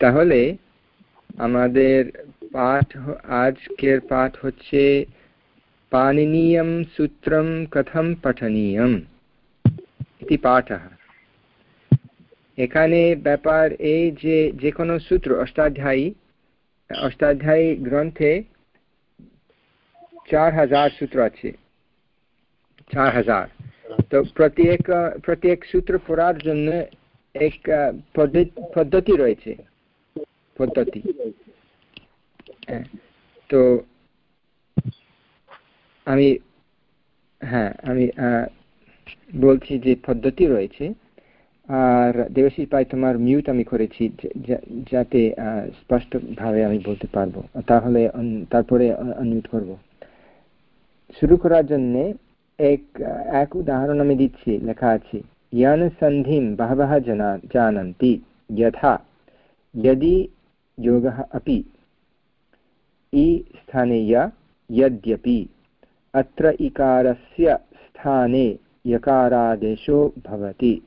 তাহলে আমাদের পাঠ আজকের পাঠ হচ্ছে পানিনীয়ম সূত্রম কথম পঠনীয়ম ইতি পাঠः। এখানে ব্যাপার এই যে যে কোনো সূত্র, অষ্টাধ্যায়ী অষ্টাধ্যায়ী গ্রন্থে চার হাজার সূত্র আছে। চার হাজার। তো প্রত্যেক প্রত্যেক সূত্র পড়ার জন্য এক পদ্ধতি রয়েছে। পদ্ধতি। হ্যাঁ, তো আমি হ্যাঁ আমি বলছি যে পদ্ধতি রয়েছে। আর দেবশী পাই তোমার মিউট আমি করেছি যাতে স্পষ্টভাবে আমি বলতে পারব। তাহলে তারপরে আনমিউট করব। শুরু করার জন্য এক এক উদাহরণ আমি দিচ্ছি লেখা আছে। ज्ञानसन्धिं बहवः जना, जानन्ति। यथा, यदि योगः अपि, इ स्थाने य यद्यपि, अत्र इकारस्य स्थाने यकारादेशो भवति।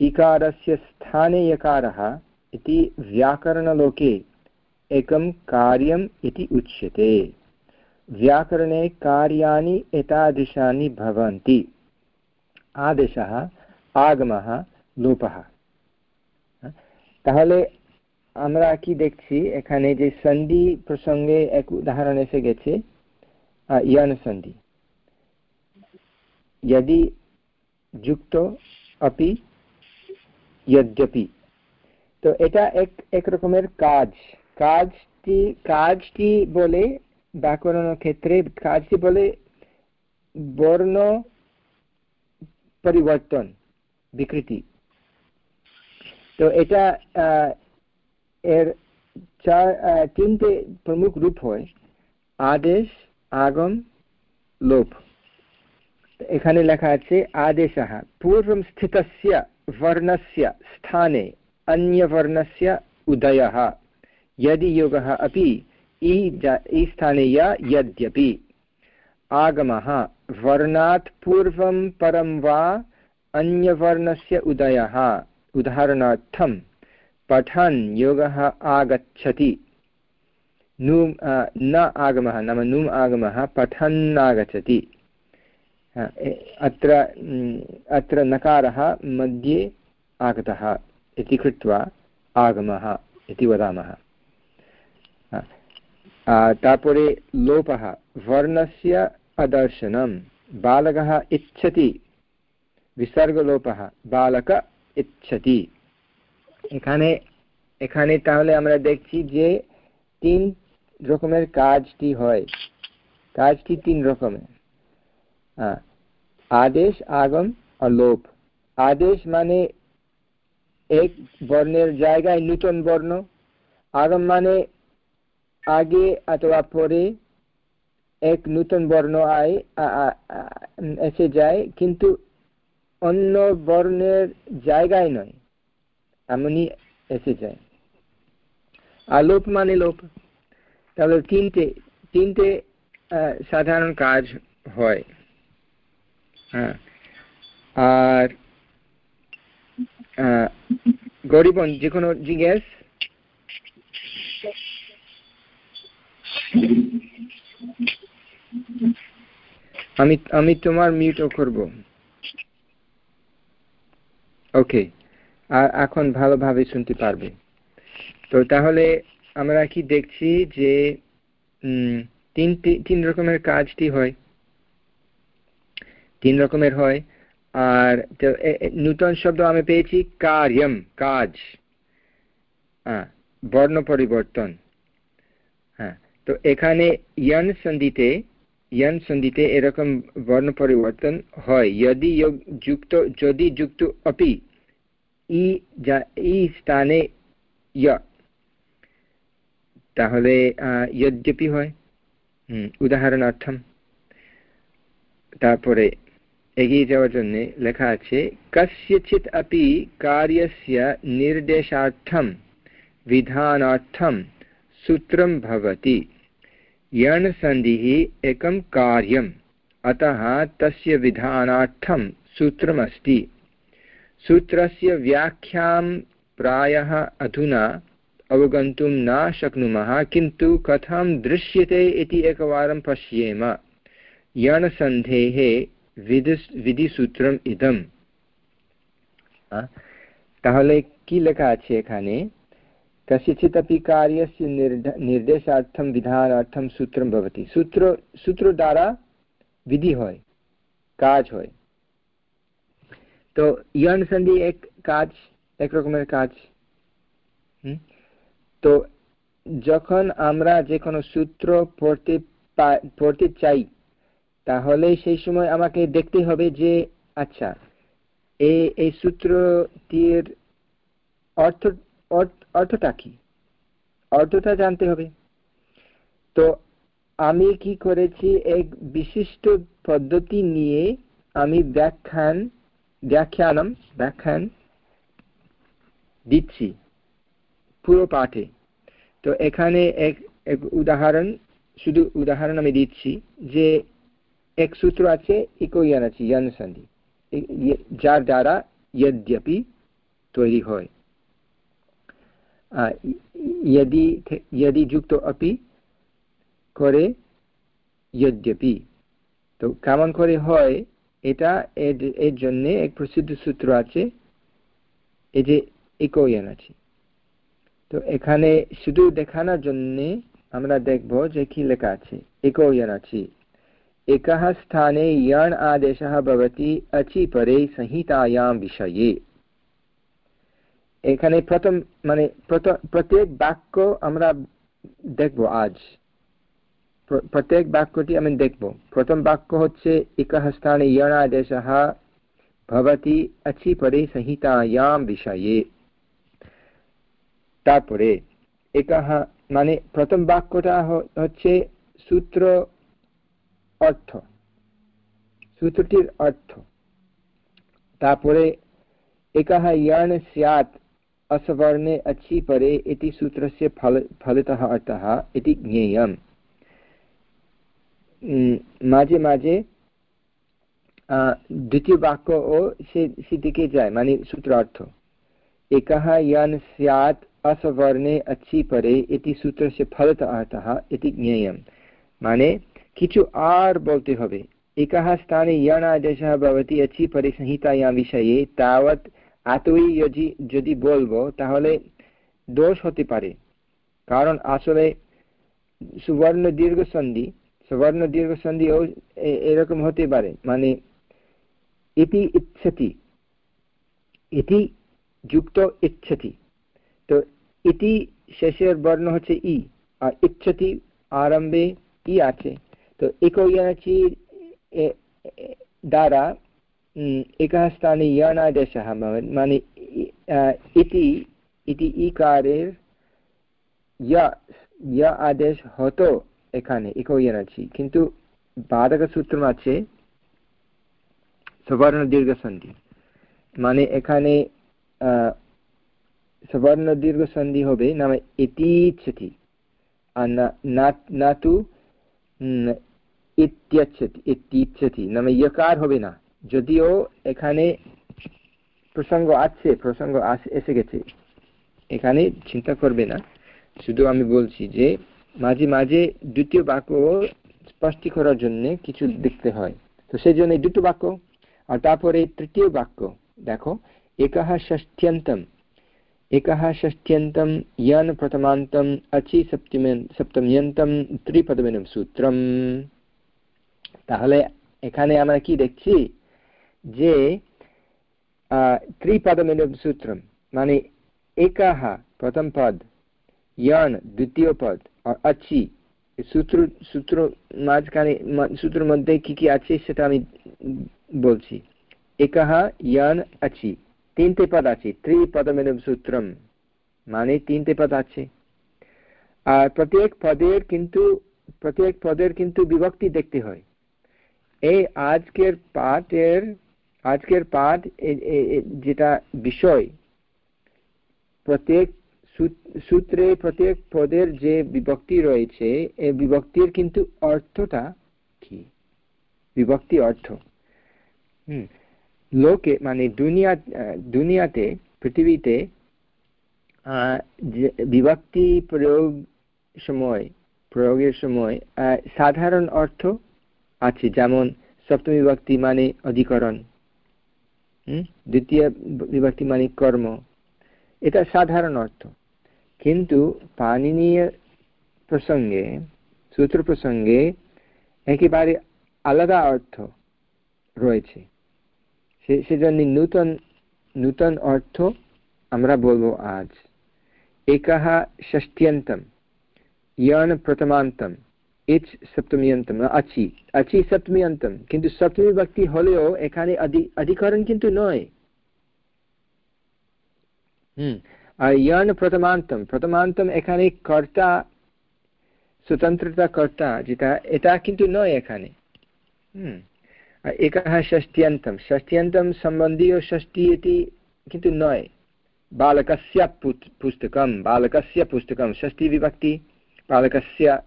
इकारस्य स्थाने यकारः इति व्याकरणलोके एकं कार्यम् इति उच्यते। व्याकरणे कार्याणि एतादृशानि भवन्ति। आदेशः आगमः लोपः তাহলে আমরা কি দেখছি এখানে যে সন্ধি প্রসঙ্গে এক উদাহরণ এসে গেছে ইয়ান সন্ধি यदि যুক্ত अपि यद्यपि তো এটা এক এক রকমের কাজ কাজটি কাজটি বলে ব্যাকরণ ক্ষেত্রে কাজটি বলে বর্ণ পরিবর্তন বিকৃতি তো এটা এর চার তিনটে প্রমুখ রূপ হয় আদেশ আগম লোপ এখানে লেখা আছে আদেশः पूर्वं स्थितस्य वर्णस्य स्थाने अन्यवर्णस्य उदयः यदि योगः अपि इ स्थाने य यद्यपि आगमः वर्णात् पूर्वं परं वा अन्यवर्णस्य उदयः, उदाहरणार्थं, पठन् योगः आगच्छति। नूम् न आगमः, नाम नुम् आगमः, पठन्नागच्छति। अत्र अत्र नकारः मध्ये आगतः इति कृत्वा आगमः इति वदामः। तापरे लोपः, वर्णस्य अदर्शनं, बालकः इच्छति বিসর্গলোপः বালক ইচ্ছতি এখানে এখানে তাহলে আমরা দেখছি যে তিন রকমের কাজটি হয়। কাজটি তিন রকমের। আদেশ, আগম আর লোপ আদেশ মানে এক বর্ণের জায়গায় নূতন বর্ণ। আগম মানে আগে অথবা পরে এক নূতন বর্ণ আয় এসে যায়। কিন্তু অন্য বর্ণের জায়গায় নয়, এমনই এসে যায় আলোপ মানে লোপ। তাহলে তিনটে তিনটে সাধারণ কাজ হয়। হ্যাঁ আর গরিবন যে কোনো জিজ্ঞেস? আমি আমি তোমার মিউটও করব। ওকে আর এখন ভালোভাবে শুনতে পারবে। তো তাহলে আমরা কি দেখছি যে তিন তিন রকমের কাজটি হয়। তিন রকমের হয়। আর নূতন শব্দ আমি পেয়েছি কার্যম, কাজ। বর্ণ পরিবর্তন। হ্যাঁ তো এখানে ইয়ন সন্ধিতে ইয়ন সন্ধিতে এরকম বর্ণ পরিবর্তন হয় যদি যুক্ত যদি যুক্ত অপি ই ই স্থানে ইয় তাহলে যদ্যপি হয় উদাহরণার্থম তারপরে এগিয়ে যাওয়ার জন্য লেখা আছে কস্যচিৎ अपि कार्यस्य निर्देशार्थं विधानार्थं सूत्रं भवति यणसन्धिः एकं कार्यम् अतः तस्य विधानार्थं सूत्रमस्ति सूत्रस्य व्याख्यां प्रायः अधुना अवगन्तुं न शक्नुमः किन्तु कथं दृश्यते इति एकवारं पश्येम यणसन्धेः विधि विधिसूत्रम् इदम् তাহলে কি লেখা আছে এখানে कस्यचित् अपि कार्यस्य निर्द निर्देशार्थं विधानार्थं सूत्रं भवति सूत्र सूत्रद्वारा विधि হয় কাজ হয় তো ইয়ন সন্ধি এক কাজ এক রকমের কাজ তো যখন আমরা যে কোনো সূত্র পড়তে পড়তে চাই তাহলে সেই সময় আমাকে দেখতে হবে যে আচ্ছা এই এই সূত্রটির অর্থ অর্থটা কি অর্থটা জানতে হবে তো আমি কি করেছি এক বিশিষ্ট পদ্ধতি নিয়ে আমি ব্যাখ্যান ব্যাখ্যানম ব্যাখ্যান দিচ্ছি পুরো পাঠে তো এখানে এক এক উদাহরণ শুধু উদাহরণ আমি দিচ্ছি যে এক সূত্র আছে ইকোয়ান আছে ইয়ান সন্ধি যার দ্বারা यद्यपि তৈরি হয় यदि यदि যুক্ত अपि করে यद्यपि তো কেমন করে হয় এটা এর জন্য এক প্রসিদ্ধ সূত্র আছে এই যে ইকোয়ান আছে তো এখানে শুধু দেখানোর জন্য আমরা দেখব যে কি লেখা আছে ইকোয়ান আছে एकः स्थाने यण् आदेशः भवति अचि परे संहितायां विषये এখানে প্রথম মানে প্রত্যেক বাক্য আমরা দেখব আজ। প্রত্যেক বাক্যটি আমি দেখব। প্রথম বাক্য হচ্ছে ইকহ স্থানে ইয়ণাদেশ ভবতি পরে বিষয়ে। তারপরে একহ মানে প্রথম বাক্যটা হচ্ছে সূত্র অর্থ। সূত্রটির অর্থ। তারপরে একাহ ইয়ান স্যাত असवर्णे अचि परे इति सूत्रस्य फल, फलितः अर्थः इति ज्ञेयम्। माझे माझे द्वितीयवाक्यो सिद्धिके जाय, माने सूत्रार्थ। एकः यन् स्यात् असवर्णे अचि परे इति सूत्रस्य फलतः अर्थः इति ज्ञेयं माने किचु आर् बोलते हवे एकः स्थाने यण् आदेशः भवति अचि परे संहितायां विषये तावत् এতই যদি বলব, তাহলে দোষ হতে পারে। কারণ আসলে সুবর্ণ দীর্ঘ সন্ধি সুবর্ণ দীর্ঘ সন্ধিও এরকম হতে পারে। মানে ইতি ইচ্ছতি, ইতি যুক্ত ইচ্ছতি। তো ইতি শেষের বর্ণ হচ্ছে ই, আর ইচ্ছতি আরম্ভে ই আছে। তো একয়াচি দ্বারা एकः स्थाने यणादेशः মানে ইতি ইতি ইকারের य আদেশ হতো এখানে ইকোয়ান আছে কিন্তু বাধক সূত্র আছে সবর্ণ দীর্ঘ সন্ধি মানে এখানে সবর্ণ দীর্ঘ সন্ধি হবে নামে ইতিচ্ছতি আর না তু ইত্যচ্ছতি ইত্যচ্ছতি নামে ইয়কার হবে না যদিও এখানে প্রসঙ্গ আছে, প্রসঙ্গ এসে গেছে। এখানে চিন্তা করবে না। শুধু আমি বলছি যে, মাঝে মাঝে দ্বিতীয় বাক্য স্পষ্টি করার জন্য কিছু দেখতে হয়। তো সেই জন্য দুটো বাক্য। আর তারপরে তৃতীয় বাক্য। দেখো, একাহা ষষ্ঠ্যন্তম। একাহা ষষ্ঠ্যন্তম ইয়ান প্রথমান্তম অচি সপ্তম, সপ্তময়ন্তম ত্রিপদমেনম সূত্রম। তাহলে এখানে আমরা কি দেখছি? যে ত্রিপদমিনম সূত্রম মানে একः প্রথম পদ यण দ্বিতীয় পদ আর আচি সূত্র সূত্র মাঝখানে সূত্রের মধ্যে কি কি আছে সেটা আমি বলছি একः यण আচি তিনটে পদ আছে ত্রিপদমিনম সূত্রম মানে তিনটে পদ আছে আর প্রত্যেক পদের কিন্তু প্রত্যেক পদের কিন্তু বিভক্তি দেখতে হয় এই আজকের পাঠের আজকের পাঠ যেটা বিষয়, প্রত্যেক সূত্রে প্রত্যেক পদের যে বিভক্তি রয়েছে এই বিভক্তির কিন্তু অর্থটা কি? বিভক্তি অর্থ। লোকে মানে দুনিয়া দুনিয়াতে, পৃথিবীতে বিভক্তি প্রয়োগ সময়, প্রয়োগের সময় সাধারণ অর্থ আছে। যেমন সপ্তম বিভক্তি মানে অধিকরণ। দ্বিতীয় বিভক্তি মানে কর্ম। এটা সাধারণ অর্থ। কিন্তু পানিনীয় প্রসঙ্গে, সূত্র প্রসঙ্গে একেবারে আলাদা অর্থ রয়েছে। সেজন্য নূতন নূতন অর্থ আমরা বলব আজ। একः ষষ্ঠ্যন্তম यण প্রথমান্তম। इच् सप्तमी अन्तं अचि अचि सप्तमी अन्तं किन्तु सप्तमी भक्ति होलयो एकानि अधि अधिकरणं किन्तु नय् अयन् प्रथमान्तं प्रथमान्तम् एकानि कर्ता स्वतंत्रता कर्ता जिता यथा किन्तु न एकानि एकः संबंधी षष्ट्यन्तं सम्बन्धीयो षष्ठी इति किन्तु नय् बालकस्य पुस्तकं बालकस्य पुस्तकं षष्ठीविभक्ति बालकस्य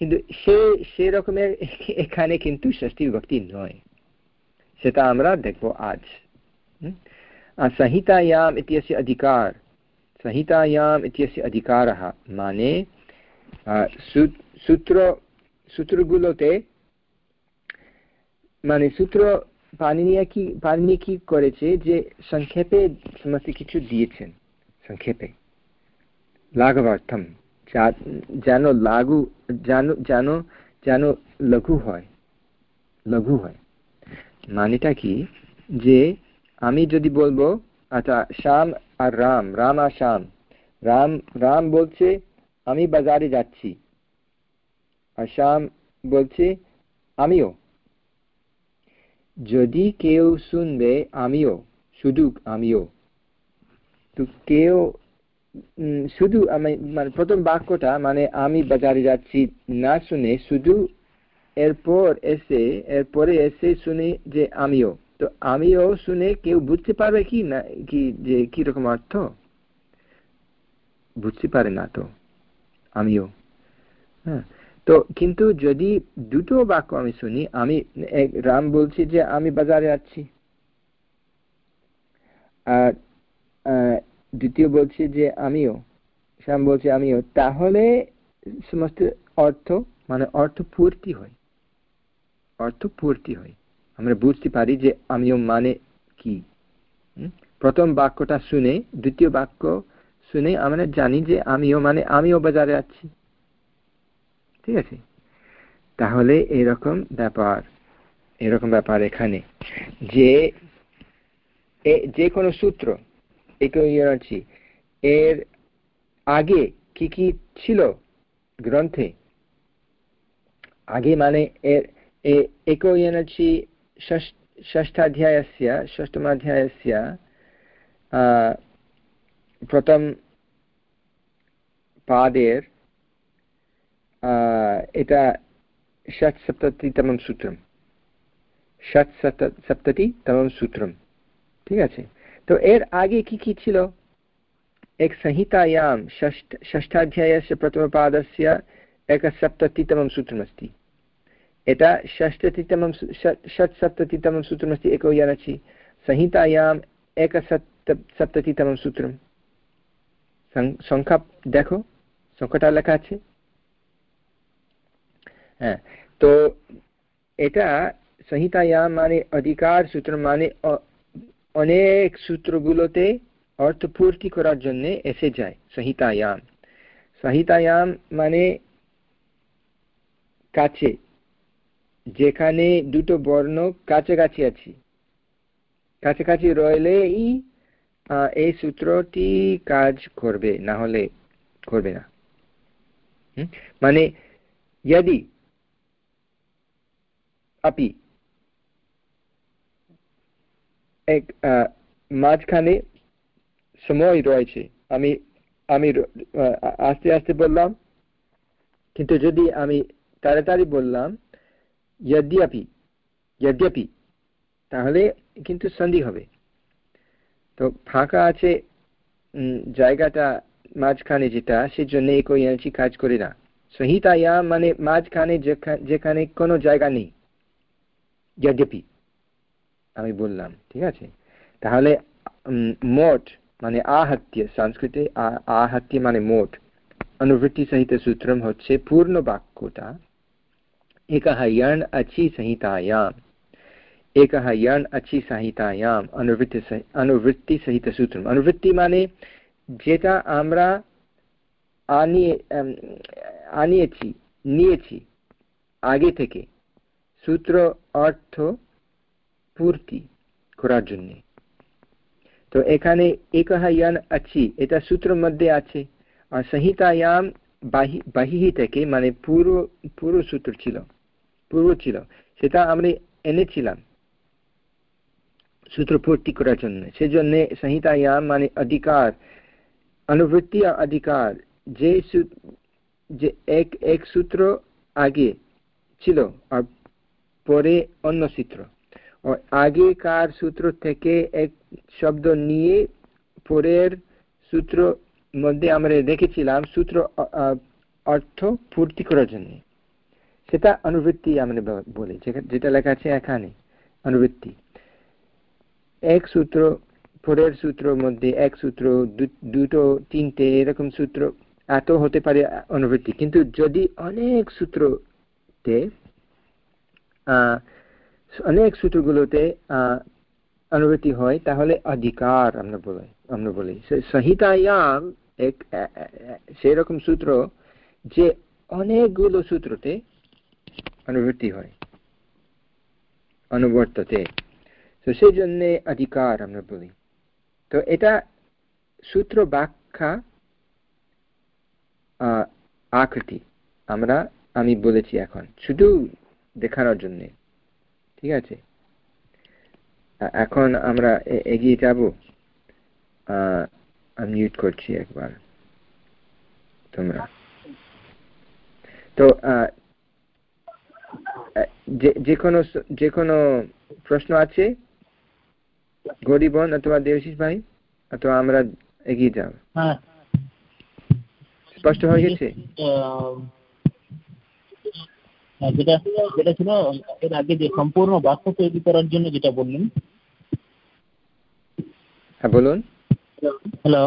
কিন্তু সে সেরকমের এখানে কিন্তু ষষ্ঠী বিভক্তি নয় সেটা আমরা দেখবো আজ संहितायाम् इत्यस्य अधिकार संहितायाम् इत्यस्य अधिकारः মানে সূত্র সূত্রগুলোতে মানে সূত্র পানিনিয়া কি পানিনি কি করেছে যে সংক্ষেপে সমস্ত কিছু দিয়েছেন সংক্ষেপে লাঘবার্থম যেন লাগু, যেন যেন যেন লঘু হয় লঘু হয়। মানেটা কি? যে আমি যদি বলব আচ্ছা শ্যাম আর রাম রাম আর শ্যাম, রাম রাম বলছে, আমি বাজারে যাচ্ছি, আর শ্যাম বলছে, আমিও। যদি কেউ শুনবে, আমিও শুধু আমিও। তো কেউ শুধু আমি মানে প্রথম বাক্যটা মানে আমি বাজারে যাচ্ছি না শুনে শুধু এরপর এসে, এরপরে এসে শুনে যে আমিও। তো আমিও শুনে কেউ বুঝতে পারবে কি না, কি, যে কীরকম অর্থ? বুঝতে পারে না তো, আমিও। হ্যাঁ তো কিন্তু যদি দুটো বাক্য আমি শুনি, আমি রাম বলছি যে আমি বাজারে যাচ্ছি। আর দ্বিতীয় বলছি যে আমিও, শ্যাম বলছে আমিও, তাহলে সমস্ত অর্থ মানে অর্থ পূর্তি হয়। অর্থ পূর্তি হয়। আমরা বুঝতে পারি যে আমিও মানে কি। প্রথম বাক্যটা শুনে, দ্বিতীয় বাক্য শুনে আমরা জানি যে আমিও মানে আমিও বাজারে আছি। ঠিক আছে? তাহলে এরকম ব্যাপার এরকম ব্যাপার এখানে যে যে কোনো সূত্র একই এর আগে কি কি ছিল গ্রন্থে? আগে মানে এর একই ষষ্ঠাধ্যায় ষষ্ঠমাধ্যায় প্রথম পাদের এটা ষট সপ্তম সূত্রম। ষট সপ্ততি তমম সূত্রম। ঠিক আছে? তো এর আগে কি কি ছিল এক संहितायां षष्ठ षष्ठाध्यायस्य प्रथमपादस्य एकसप्ततितमं सूत्रमस्ति एता षष्टतितमं षट्सप्ततितमं सूत्रमस्ति एको यानचि संहितायाम् एकसप्त सप्ततितमं सूत्रं সংখ্যা দেখো সংখ্যাটা লেখা আছে হ্যাঁ তো এটা সংহিতায়াম মানে অধিকার সূত্র মানে অনেক সূত্রগুলোতে অর্থপূর্তি করার জন্য এসে যায়, সংহিতায়াম। সংহিতায়াম মানে কাছে, যেখানে দুটো বর্ণ কাছাকাছি আছি। কাছাকাছি রইলেই এই সূত্রটি কাজ করবে, না হলে করবে না। মানে যদি আপি এক মাঝখানে সময় রয়েছে। আমি আমি আস্তে আস্তে বললাম, কিন্তু যদি আমি তাড়াতাড়ি বললাম যদ্যপি যদ্যপি তাহলে কিন্তু সন্ধি হবে। তো ফাঁকা আছে জায়গাটা মাঝখানে যেটা, সেজন্য একই কাজ করে না। সংহিতায়া মানে মাঝখানে যেখানে কোনো জায়গা নেই। যদ্যপি আমি বললাম ঠিক আছে তাহলে মোট মানে আহত্য সংস্কৃতে আহত্য মানে মোট अनुवृत्तिसहितसूत्रं হচ্ছে পূর্ণ বাক্যটা एकः यण् अचि संहितायाम् एकः यण् अचि संहितायाम् अनुवृत्ति अनुवृत्तिसहितसूत्रम् अनुवृत्ति মানে যেটা আমরা আনিয়ে আনিয়েছি নিয়েছি আগে থেকে সূত্র অর্থ পূর্তি করার জন্য তো এখানে একহ ইয়ান আছি, এটা সূত্রের মধ্যে আছে। আর সংহিতায়াম বাহি, বাহিহি থেকে মানে পুরো পুরো সূত্র ছিল, পূর্ব ছিল, সেটা আমরা এনেছিলাম। সূত্র পূর্তি করার জন্য। সেজন্য সংহিতায়াম মানে অধিকার অনুবৃত্তি অধিকার, যে যে এক এক সূত্র আগে ছিল, আর পরে অন্য সূত্র। আগেকার সূত্র থেকে এক শব্দ নিয়ে পরের সূত্র মধ্যে আমরা দেখেছিলাম সূত্র অর্থ পূর্তি করার জন্য। সেটা অনুবৃত্তি আমরা বলি যেটা লেখা আছে এখানে, অনুবৃত্তি। এক সূত্র, পরের সূত্রের মধ্যে এক সূত্র দুটো, তিনটে, এরকম সূত্র, এত হতে পারে অনুবৃত্তি। কিন্তু যদি অনেক সূত্রতে অনেক সূত্রগুলোতে অনুবৃত্তি হয়, তাহলে অধিকার আমরা বলি আমরা বলি। সংহিতায়াম এক সেরকম সূত্র যে অনেকগুলো সূত্রতে অনুবৃত্তি হয়, অনুবর্ততে। তো সেই জন্য অধিকার আমরা বলি। তো এটা সূত্র ব্যাখ্যা আকৃতি। আমরা, আমি বলেছি এখন, শুধু দেখানোর জন্য। ঠিক আছে? এখন আমরা এগিয়ে যাব। মিউট করছি একবার। তোমরা। তো যে কোনো যে কোনো প্রশ্ন আছে? গরিবন অথবা দেবশিস ভাই অথবা আমরা এগিয়ে যাব। হ্যাঁ। স্পষ্ট হয়ে গেছে? যেটা যেটা ছিল এর আগে যে সম্পূর্ণ বাক্য তৈরি করার জন্য যেটা বললেন। হ্যাঁ বলুন। হ্যালো।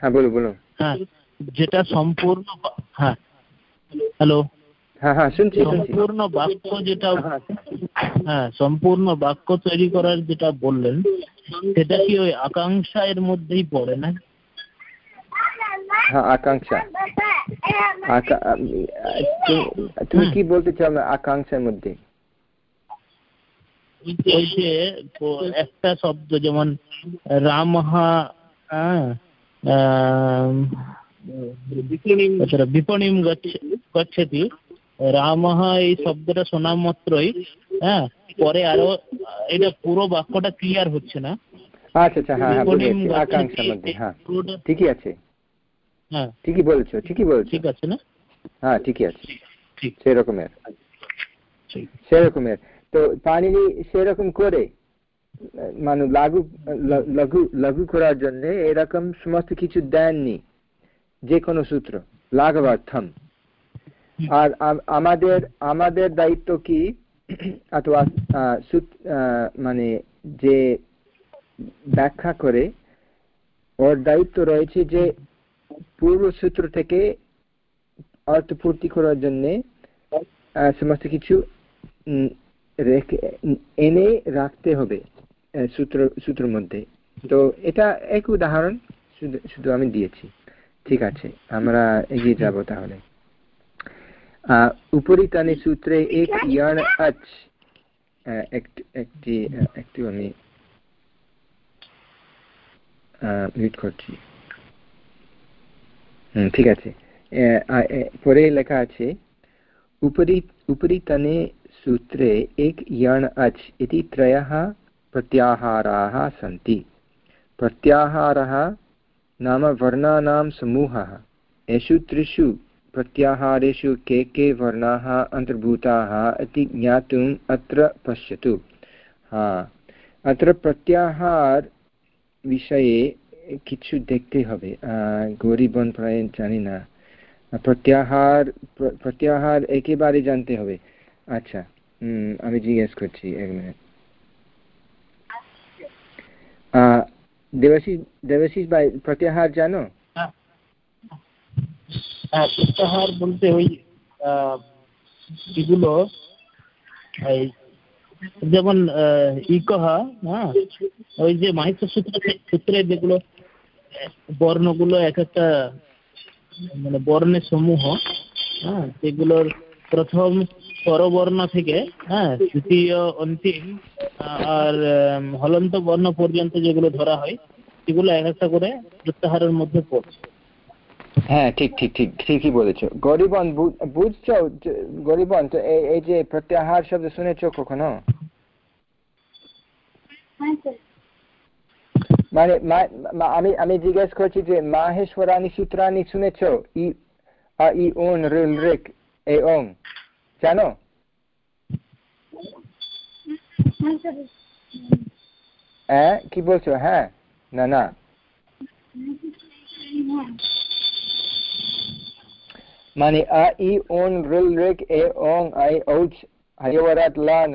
হ্যাঁ বলুন বলুন। হ্যাঁ যেটা সম্পূর্ণ হ্যাঁ হ্যালো। হ্যাঁ হ্যাঁ শুনছি সম্পূর্ণ বাক্য যেটা হ্যাঁ সম্পূর্ণ বাক্য তৈরি করার যেটা বললেন সেটা কি ওই আকাঙ্ক্ষা এর মধ্যেই পড়ে না? হ্যাঁ আকাঙ্ক্ষা। তুমি কি বলতে চাও না আকাঙ্ক্ষার মধ্যে? ওই যে একটা শব্দ যেমন রামহা বিপণীম। গচ্ছতি। রামহ এই শব্দটা শোনা মাত্রই হ্যাঁ পরে আরও এটা পুরো বাক্যটা ক্লিয়ার হচ্ছে না। আচ্ছা আচ্ছা হ্যাঁ হ্যাঁ আকাঙ্ক্ষার মধ্যে হ্যাঁ ঠিকই আছে। হ্যাঁ। ঠিকই বলছো ঠিকই বলছো। ঠিক আছে না? হ্যাঁ ঠিকই আছে। সেরকমের। সেরকমের। তো পানিনি সেরকম করে মানে লাগু লঘু লঘু করার জন্য এরকম সমস্ত কিছু দেননি যে কোনো সূত্র লাঘবার্থম। আর আমাদের আমাদের দায়িত্ব কি অথবা মানে যে ব্যাখ্যা করে ওর দায়িত্ব রয়েছে যে পূর্ব সূত্র থেকে অর্থপূর্তি করার জন্যে সমস্ত কিছু এনে রাখতে হবে সূত্র, সূত্রের মধ্যে। তো এটা এক উদাহরণ শুধু আমি দিয়েছি। ঠিক আছে, আমরা এগিয়ে যাব তাহলে। উপরিতানে সূত্রে এক ইয়ান আচ একটি, একটু আমি করছি। ঠিক আছে পরে লেখা আছে उपरि उपरितने सूत्रे एक यण् अच् इति त्रयः प्रत्याहाराः सन्ति प्रत्याहारः नाम वर्णानां समूहः येषु त्रिषु प्रत्याहारेषु के के वर्णाः अन्तर्भूताः इति ज्ञातुम् अत्र पश्यतु हा अत्र प्रत्याहार विषये কিছু দেখতে হবে। গরিবন প্রায় জানি না। প্রত্যাহার প্রত্যাহার একেবারে জানতে হবে। আচ্ছা আমি জিজ্ঞেস করছি এক মিনিট দেবাশিস দেবাশিস ভাই, প্রত্যাহার জানো? হ্যাঁ। প্রত্যাহার বলতে ওই এগুলো যেমন ইকহা হ্যাঁ ওই যে মাহিষ্য সূত্র সূত্রে যেগুলো বর্ণগুলো এক একটা মানে বর্ণের সমূহ হ্যাঁ সেগুলোর প্রথম স্বরবর্ণ থেকে হ্যাঁ তৃতীয় অন্তিম আর হলন্ত বর্ণ পর্যন্ত যেগুলো ধরা হয় সেগুলো এক একটা করে প্রত্যাহারের মধ্যে পড়ছে। হ্যাঁ ঠিক ঠিক ঠিক ঠিকই বলেছ। গরিবন বুঝছ? গরিবন তো এই যে প্রত্যাহার শব্দ শুনেছো কখনো? হ্যাঁ, মানে আমি আমি জিজ্ঞেস করছি যে মাহেশ্বরানি সূত্রানি শুনেছ? ই ই ওন রিল রেক, এ, ওং। জানো? হ্যাঁ কি বলছো? হ্যাঁ না না। মানে আ, ই a i on ril rig e ong i ouch hayawarat lan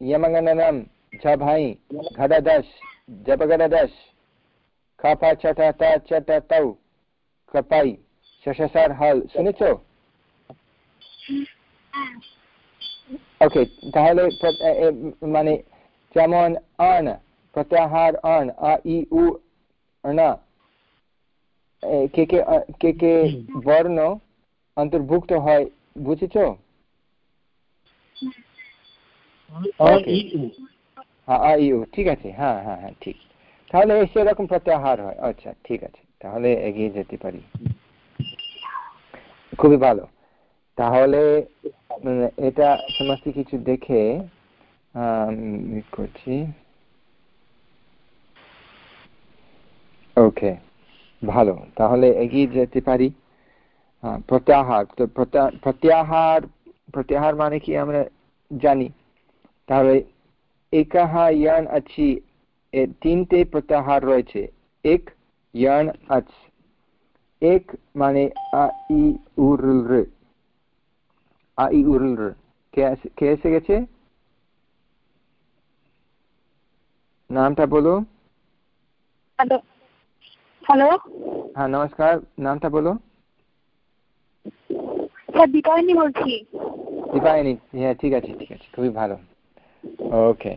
yamangananam jabhai শুনেছো ওকে তাহলে মানে যেমন আন প্রত্যাহার আন আ, ই, উ না কে কে কে কে, বর্ণ অন্তর্ভুক্ত হয়, বুঝেছ? হ্যাঁ ঠিক আছে হ্যাঁ হ্যাঁ হ্যাঁ ঠিক। তাহলে সেরকম প্রত্যাহার হয়। আচ্ছা ঠিক আছে, তাহলে এগিয়ে যেতে পারি। খুবই ভালো। তাহলে এটা সমস্ত কিছু দেখে করছি। ওকে ভালো। তাহলে এগিয়ে যেতে পারি। প্রত্যাহার, তো প্রত্যাহার প্রত্যাহার মানে কি আমরা জানি? তাহলে একাহা ইয়ান আছি তিনটে প্রত্যাহার রয়েছে। এক ইয়ান আচ এক মানে আ ই উরুল আ ই উরুল কে এসে গেছে? নামটা বলো। হ্যালো। হ্যালো। হ্যাঁ নমস্কার। নামটা বলো। স্যার দীপায়নি বলছি। দীপায়নি। হ্যাঁ ঠিক আছে ঠিক আছে। খুবই ভালো। ওকে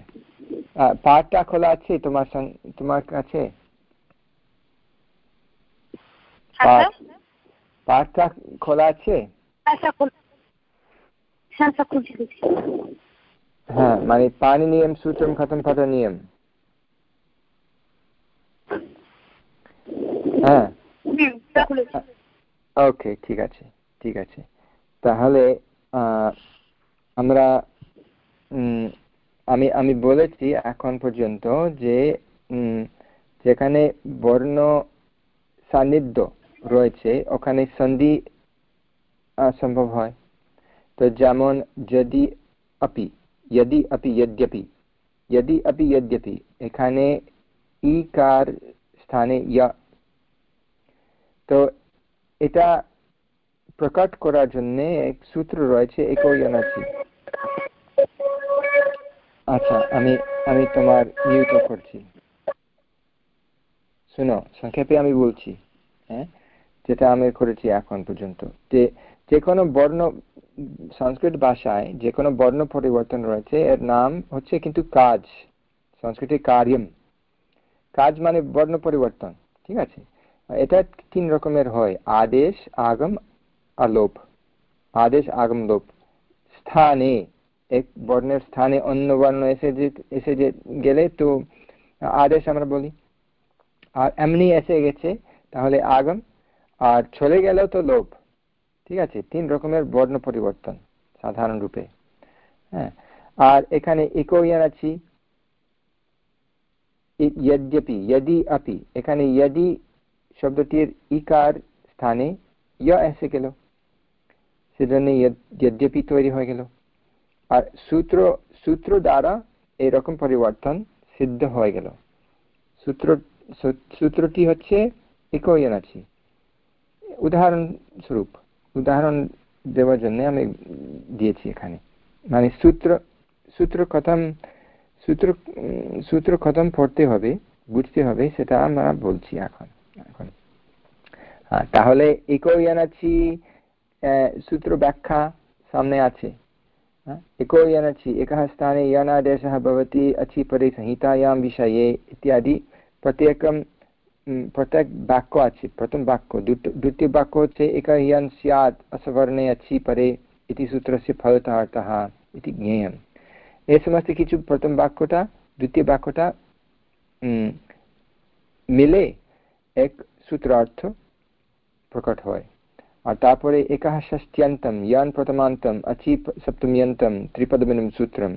পাঠটা খোলা আছে তোমার তোমার কাছে? পাঠটা খোলা আছে? হ্যাঁ মানে পানি নিয়ম সূত্রম খতম নিয়ম। হ্যাঁ। ওকে ঠিক আছে ঠিক আছে। তাহলে আমরা আমি আমি বলেছি এখন পর্যন্ত যে যেখানে বর্ণ সান্নিধ্য রয়েছে ওখানে সন্ধি সম্ভব হয় তো যেমন যদি আপি यदि अपि यद्यपि यदि अपि यद्यपि এখানে ইকার স্থানে ইয়া তো এটা প্রকট করার জন্য এক সূত্র রয়েছে একয়ানাচি আচ্ছা আমি আমি তোমার মিউট করছি। শুনো, সংক্ষেপে আমি বলছি হ্যাঁ যেটা আমি করেছি এখন পর্যন্ত। যে যে কোনো বর্ণ, সংস্কৃত ভাষায় যে কোনো বর্ণ পরিবর্তন রয়েছে, এর নাম হচ্ছে কিন্তু কাজ সংস্কৃতে কার্যম কাজ মানে বর্ণ পরিবর্তন, ঠিক আছে? এটা তিন রকমের হয়, আদেশ, আগম আলোপ আদেশ, আগম লোপ স্থানে এক বর্ণের স্থানে অন্য বর্ণ এসে যে এসে যে গেলে তো আদেশ আমরা বলি আর এমনি এসে গেছে তাহলে আগম আর চলে গেলেও তো লোভ ঠিক আছে তিন রকমের বর্ণ পরিবর্তন সাধারণ রূপে হ্যাঁ আর এখানে একইয়ান আছি यद्यपि यदि अपि এখানে यदि শব্দটির ইকার স্থানে ইয় এসে গেল সেজন্য यद्यपि তৈরি হয়ে গেল আর সূত্র সূত্র দ্বারা এরকম পরিবর্তন সিদ্ধ হয়ে গেল। সূত্র, সূত্রটি হচ্ছে একয়ানাচি উদাহরণস্বরূপ উদাহরণ দেওয়ার জন্য আমি দিয়েছি এখানে। মানে সূত্র সূত্র কথম সূত্র সূত্র কথম পড়তে হবে, বুঝতে হবে, সেটা আমরা বলছি এখন এখন। তাহলে ইকো ইয়ানাচি সূত্র ব্যাখ্যা সামনে আছে। इको यनचि एकः स्थाने यनादेशः भवति अचि परि संहितायां विषये इत्यादि। प्रत्येकं प्रत्येक वाक्य अचि प्रथम वाक्य द्वितीय वाक्य एकः यन् स्यात् असवर्णे अचि परे इति सूत्रस्य फलतः अर्थः इति ज्ञेयम्। एसमस्ति किञ्चित् प्रथम वाक्यता द्वितीयवाक्यता मिले एक सूत्रार्थ प्रकट होए তারপরে একः ষষ্ঠ্যন্তম ইয়ান প্রথমান্তম অচি সপ্তম্যন্তম, ত্রিপদমিনম সূত্রম।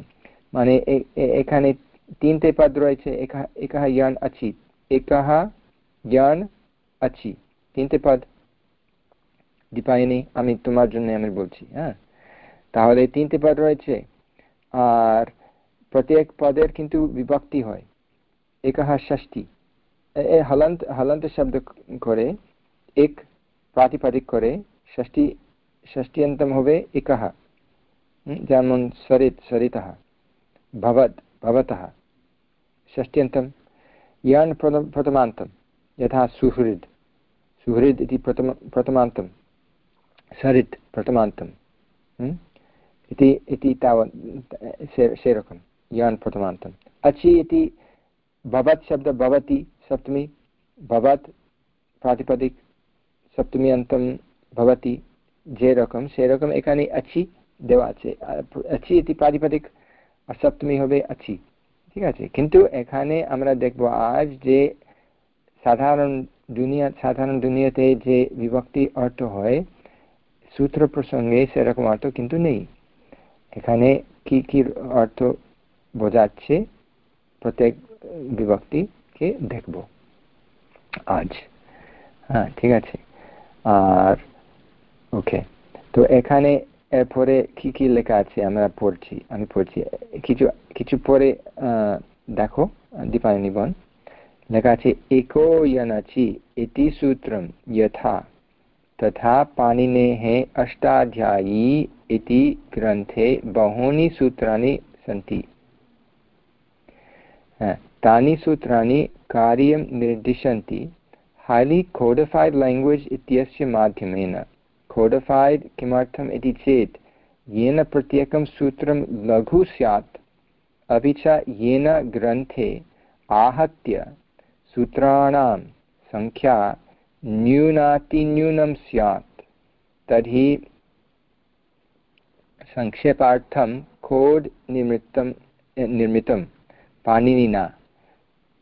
মানে এখানে তিনটে পদ রয়েছে, একः ইয়ান আছি একः জ্ঞান আছি তিনটে পদ। দীপায়নি, আমি তোমার জন্য আমি বলছি হ্যাঁ? তাহলে তিনটে পদ রয়েছে, আর প্রত্যেক পদের কিন্তু বিভক্তি হয়। একः ষষ্ঠী হলন্ত হলন্ত শব্দ করে এক প্রাতিপাদিক করে ষষ্ঠী ষষ্ঠ্যন্তম হবে একः যেমন সরিত সরিতः भवत् भवतः षष्ठ्यन्तं यान् प्रथम प्रथमान्तं यथा सुहृद् सुहृद् इति प्रथम प्रथमान्तं सरित् प्रथमान्तम् इति इति तावत् सेरकं यान् प्रथमान्तम् अचि इति भवत् शब्द भवति सप्तमी भवत् प्रातिपदिक সপ্তমী অন্তম ভবতি যেরকম সেরকম এখানে আছি দেওয়া আছে আছি এটি প্রাতিপাদিক সপ্তমী হবে আছি ঠিক আছে কিন্তু এখানে আমরা দেখব আজ যে সাধারণ দুনিয়া সাধারণ দুনিয়াতে যে বিভক্তি অর্থ হয় সূত্র প্রসঙ্গে সেরকম অর্থ কিন্তু নেই এখানে কি কি অর্থ বোঝাচ্ছে প্রত্যেক বিভক্তিকে দেখব আজ হ্যাঁ ঠিক আছে আর ওকে তো এখানে এরপরে কি কি লেখা আছে আমরা পড়ছি আমি পড়ছি কিছু কিছু পরে দেখো দীপায়নি বন লেখা আছে एको यनचि इति सूत्रं यथा तथा पाणिनेः अष्टाध्यायी इति ग्रन्थे बहूनि सूत्राणि सन्ति तानि सूत्राणि कार्यं निर्दिशन्ति highly codified language इत्यस्य माध्यमेन codified किमर्थम् इति चेत् येन प्रत्येकं सूत्रं लघु स्यात् अपि च येन ग्रन्थे आहत्य सूत्राणां सङ्ख्या न्यूनातिन्यूनं स्यात् तर्हि संक्षेपार्थं कोड् निर्मितं निर्मितं पाणिनिना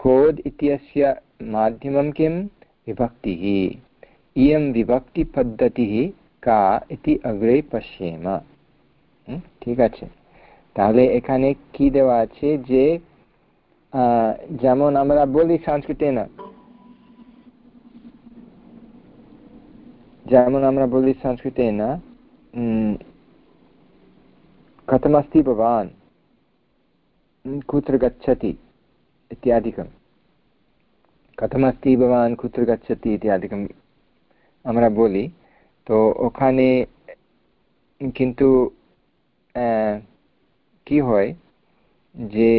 कोड् इत्यस्य माध्यमं किं विभक्तिः इयं विभक्तिपद्धतिः का इति अग्रे पश्येम ঠিক আছে তাহলে এখানে কি দেওয়া আছে যে যেমন আমরা বলি সংস্কৃতে না যেমন আমরা বলি সংস্কৃতে না कथमस्ति भवान् कुत्र गच्छति इत्यादिकं কথমস্তি ভবান কুত্র গচ্ছতি ইত্যাদি আমরা বলি। তো ওখানে কিন্তু কি হয় যে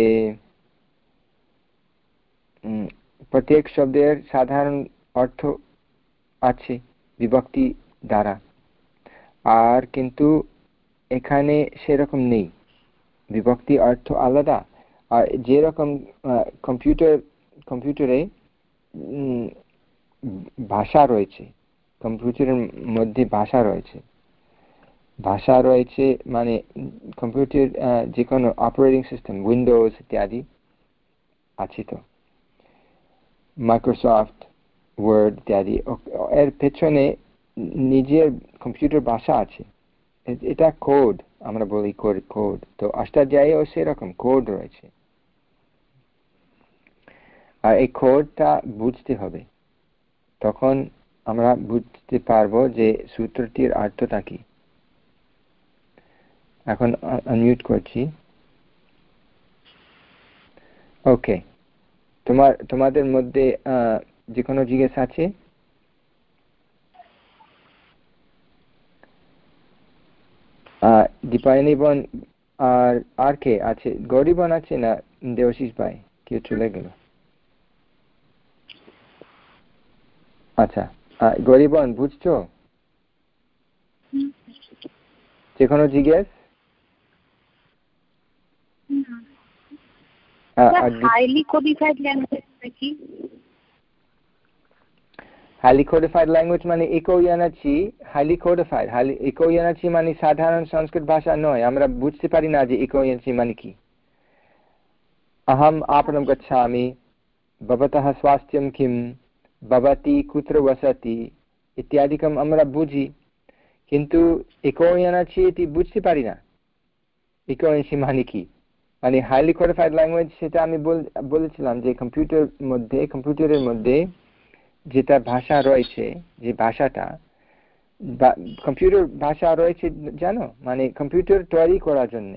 প্রত্যেক শব্দের সাধারণ অর্থ আছে বিভক্তি দ্বারা। আর কিন্তু এখানে সেরকম নেই। বিভক্তি অর্থ আলাদা। আর যেরকম কম্পিউটার, কম্পিউটারে ভাষা রয়েছে কম্পিউটারের মধ্যে ভাষা রয়েছে। ভাষা রয়েছে মানে কম্পিউটার যে কোনো অপারেটিং সিস্টেম উইন্ডোজ ইত্যাদি আছে তো। মাইক্রোসফট ওয়ার্ড ইত্যাদি এর পেছনে নিজের কম্পিউটার ভাষা আছে। এটা কোড আমরা বলি কোড কোড তো অষ্টাধ্যায়েও সেরকম কোড রয়েছে। এই কোডটা বুঝতে হবে। তখন আমরা বুঝতে পারব যে সূত্রটির অর্থটা কি। এখন আনমিউট করছি। ওকে তোমার, তোমাদের মধ্যে যে কোনো জিজ্ঞেস আছে? দীপায়নী আর আর কে আছে? গৌরী বোন আছে না দেবশিস ভাই? কেউ চলে গেল। আচ্ছা গরিবন বুঝছো যে কোনো জিজ্ঞেস হাইলি কোডিফাইড ল্যাঙ্গুয়েজ নাকি highly codified language মানে eco ইয়ানাচি highly codified highly eco ইয়ানাচি মানে সাধারণ সংস্কৃত ভাষা নয় আমরা বুঝতে পারি না যে ইকো ইয়ানাচি মানে কি अहम् आपणं गच्छामि भवतः स्वास्थ्यं किं भवती कुत्र वसति इत्यादिकम् আমরা বুঝি কিন্তু ইকো ইয়ানাচি এটি বুঝতে পারি না ইকো ইয়ানাচি মানে কি মানে হাইলি কোডিফাইড ল্যাঙ্গুয়েজ সেটা আমি বলেছিলাম যে কম্পিউটার মধ্যে কম্পিউটারের মধ্যে যেটা ভাষা রয়েছে যে ভাষাটা কম্পিউটার ভাষা রয়েছে জানো মানে কম্পিউটার তৈরি করার জন্য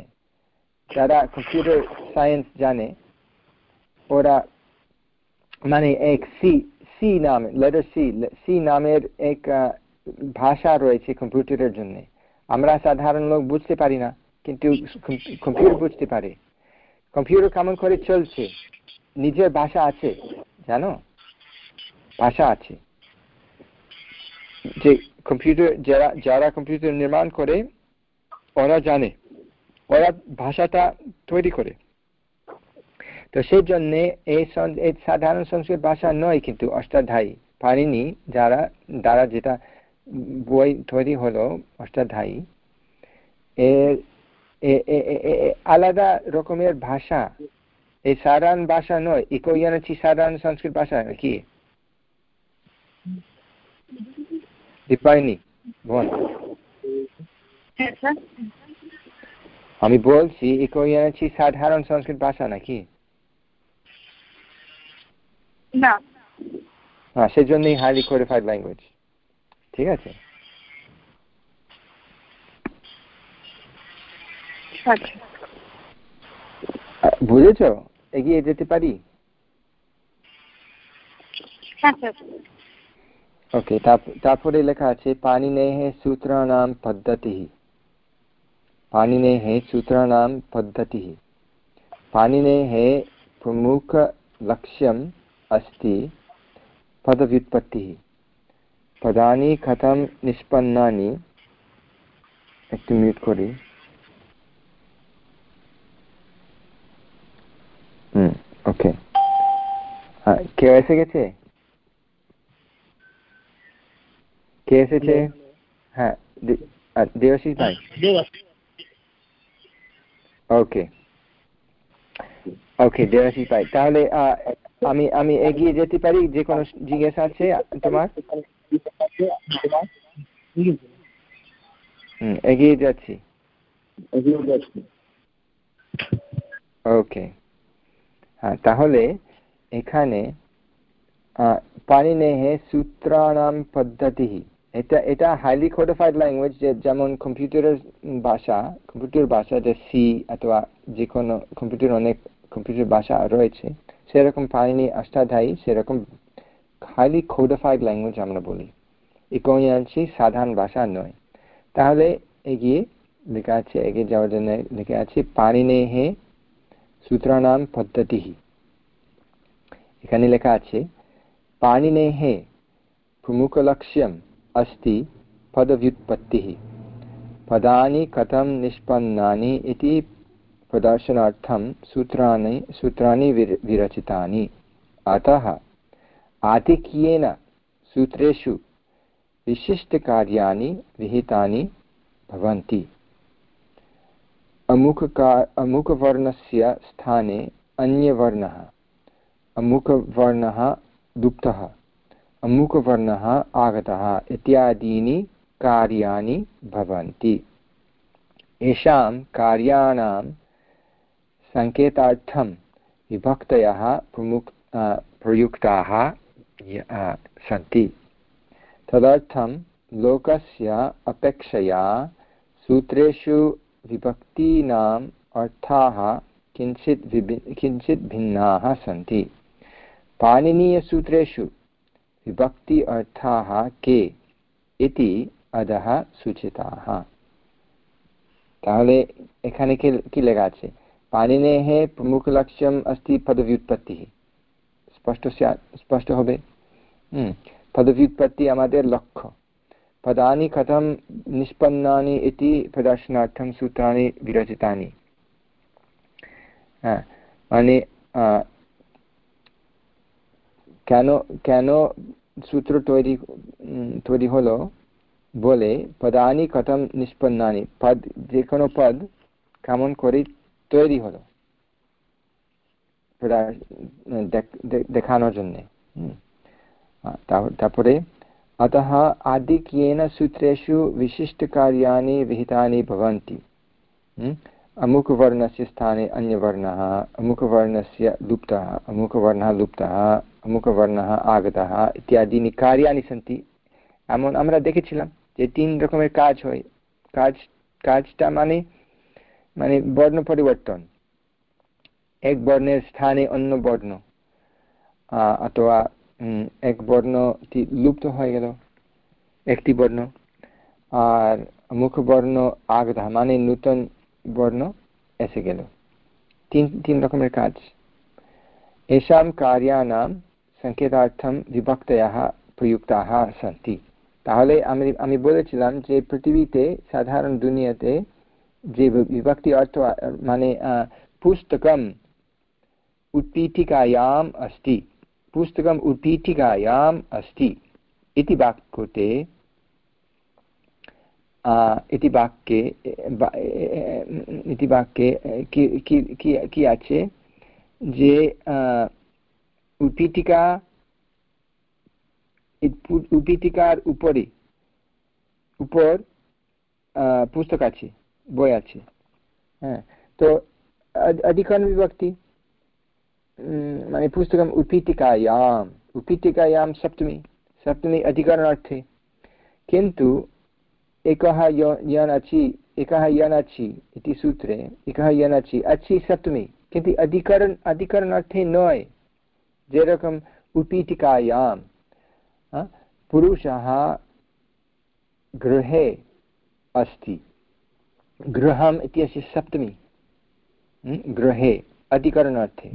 যারা কম্পিউটার সায়েন্স জানে ওরা মানে এক সি সি নাম লেটার সি সি নামের এক ভাষা রয়েছে কম্পিউটারের জন্য। আমরা সাধারণ লোক বুঝতে পারি না, কিন্তু কম্পিউটার বুঝতে পারে। কম্পিউটার কেমন করে চলছে? নিজের ভাষা আছে, জানো? ভাষা আছে। যে কম্পিউটার যারা যারা কম্পিউটার নির্মাণ করে, ওরা জানে। ওরা ভাষাটা তৈরি করে। তো সেই জন্য এই সাধারণ সংস্কৃত ভাষা নয় কিন্তু অষ্টাধ্যায়ী। পারিনি যারা দ্বারা যেটা বই তৈরি হলো অষ্টাধ্যায়ী। এর আলাদা রকমের ভাষা। এই সাধারণ ভাষা নয় ইকো ইয়ানাচ্ছি সাধারণ সংস্কৃত ভাষা কি দীপায়নি বল। আমি বলছি ইকো সাধারণ সংস্কৃত ভাষা নাকি? না হ্যাঁ সেই জন্যই হাইলি কোডিফাইড ল্যাঙ্গুয়েজ ঠিক আছে বুঝেছ এগিয়ে যেতে পারি ওকে তারপরে লেখা আছে পাণিনেহ সূত্রাণাম পদ্ধতি পাণিনেহ সূত্রাণাম পদ্ধতি পাণিনেহ প্রমুখলক্ষ্যম अस्ति पदव्युत्पत्तिः पदानि कथं निष्पन्नानि একটু মিউট করি হুম ওকে কেউ এসে গেছে কে এসেছে হ্যাঁ দেবাশিস ভাই ওকে ওকে দেবাশিস ভাই তাহলে আমি আমি এগিয়ে যেতে পারি যে কোনো জিজ্ঞাসা আছে তোমার? এগিয়ে যাচ্ছি। ওকে হ্যাঁ তাহলে এখানে পানিনেহ সূত্রাণাম পদ্ধতি এটা এটা হাইলি কোডিফাইড ল্যাঙ্গুয়েজ যেমন কম্পিউটারের ভাষা কম্পিউটার ভাষা যে সি অথবা যে কোনো কম্পিউটার অনেক কম্পিউটার ভাষা রয়েছে সেরকম পানিনি অষ্টাধ্যায়ী সেরকম হাইলি কোডিফাইড ল্যাঙ্গুয়েজ আমরা বলি ইকোয়ানসি সাধারণ ভাষা নয় তাহলে এগিয়ে লেখা আছে এগিয়ে যাওয়ার জন্য লেখা আছে পানিনেহে সূত্রানাম পদ্ধতি এখানে লেখা আছে पाणिनेः प्रमुखलक्ष्यम् अस्ति पदव्युत्पत्तिः पदानि कथं निष्पन्नानि इति प्रदर्शनार्थं सूत्राणि सूत्राणि विर, विरचितानि। अतः आधिक्येन सूत्रेषु विशिष्टकार्याणि विहितानि भवन्ति। अमुकका, अमुकवर्णस्य स्थाने अन्यवर्णः। अमुकवर्णः लुप्तः अमुकवर्णः आगतः इत्यादीनि कार्याणि भवन्ति। येषां कार्याणां सङ्केतार्थं विभक्तयः प्रमुख प्रयुक्ताः सन्ति तदर्थं लोकस्य अपेक्षया सूत्रेषु विभक्तीनाम् अर्थाः किञ्चित् विभि किञ्चित् भिन्नाः सन्ति पाणिनीयसूत्रेषु विभक्ति अर्थाः के इति अधः सूचिताः তাহলে এখানে কি কি লেখা আছে পানিনেহ প্রমুখ লক্ষ্যম अस्ति পদব্যুৎপত্তিः স্পষ্ট স্পষ্ট হবে হুম पदव्युत्पत्ति আমাদের লক্ষ্য पदानि कथं निष्पन्नानि इति प्रदर्शनार्थं सूत्राणि विरचितानि মানে কেন কেন সূত্র তৈরি তৈরি হলো বলে পদানি কথম নিষ্পন্নানি পদ যে কোনো পদ কেমন করে তৈরি হলো দেখানোর জন্যে তারপরে अतः आधिक्येन सूत्रेषु विशिष्टकार्याणि विहितानि भवन्ति अमुकवर्णस्य स्थाने अन्यवर्णः अमुकवर्णस्य लुप्तः अमुकवर्णः लुप्तः अमुकवर्णः आगतः इत्यादीनि कार्याणि सन्ति এমন আমরা দেখেছিলাম যে তিন রকমের কাজ হয় কাজ কাজটা মানে মানে বর্ণ পরিবর্তন। এক বর্ণের স্থানে অন্য বর্ণ। অথবা এক বর্ণটি লুপ্ত হয়ে গেল, একটি বর্ণ। আর মুখবর্ণ আগধা মানে নূতন বর্ণ এসে গেল। তিন তিন রকমের কাজ। এসাম কার্যানাম সংকেতার্থম বিভক্তয়াः প্রযুক্তাः সন্তি তাহলে আমি আমি বলেছিলাম যে পৃথিবীতে সাধারণ দুনিয়াতে যে বিভক্তি অর্থ মানে পুস্তকম उत्पीठिकायाम् अस्ति पुस्तकम् उत्पीठिकायाम् अस्ति इति वाक्कृते इति वाक्ये इति वाक्ये কি আছে যে উৎপীঠিকা উৎপীঠিকার উপরে উপর পুস্তক আছে બોયા છે હા તો અધિકરણ વિભક્તિ મને પુસ્તકમ ઉપિતિકાયામ ઉપિતિકાયામ सप्तमी अधिकरणार्थे किन्तु एकः यन् अचि एकः यन् अचि इति सूत्रे एक अच्छी अचि सप्तमी किन्तु अधिकरण अधिकरणार्थे नय जेरकम् उपीठिकायां पुरुषः गृहे अस्ति गृहम् इत्यस्य सप्तमी गृहे अधिकरणार्थे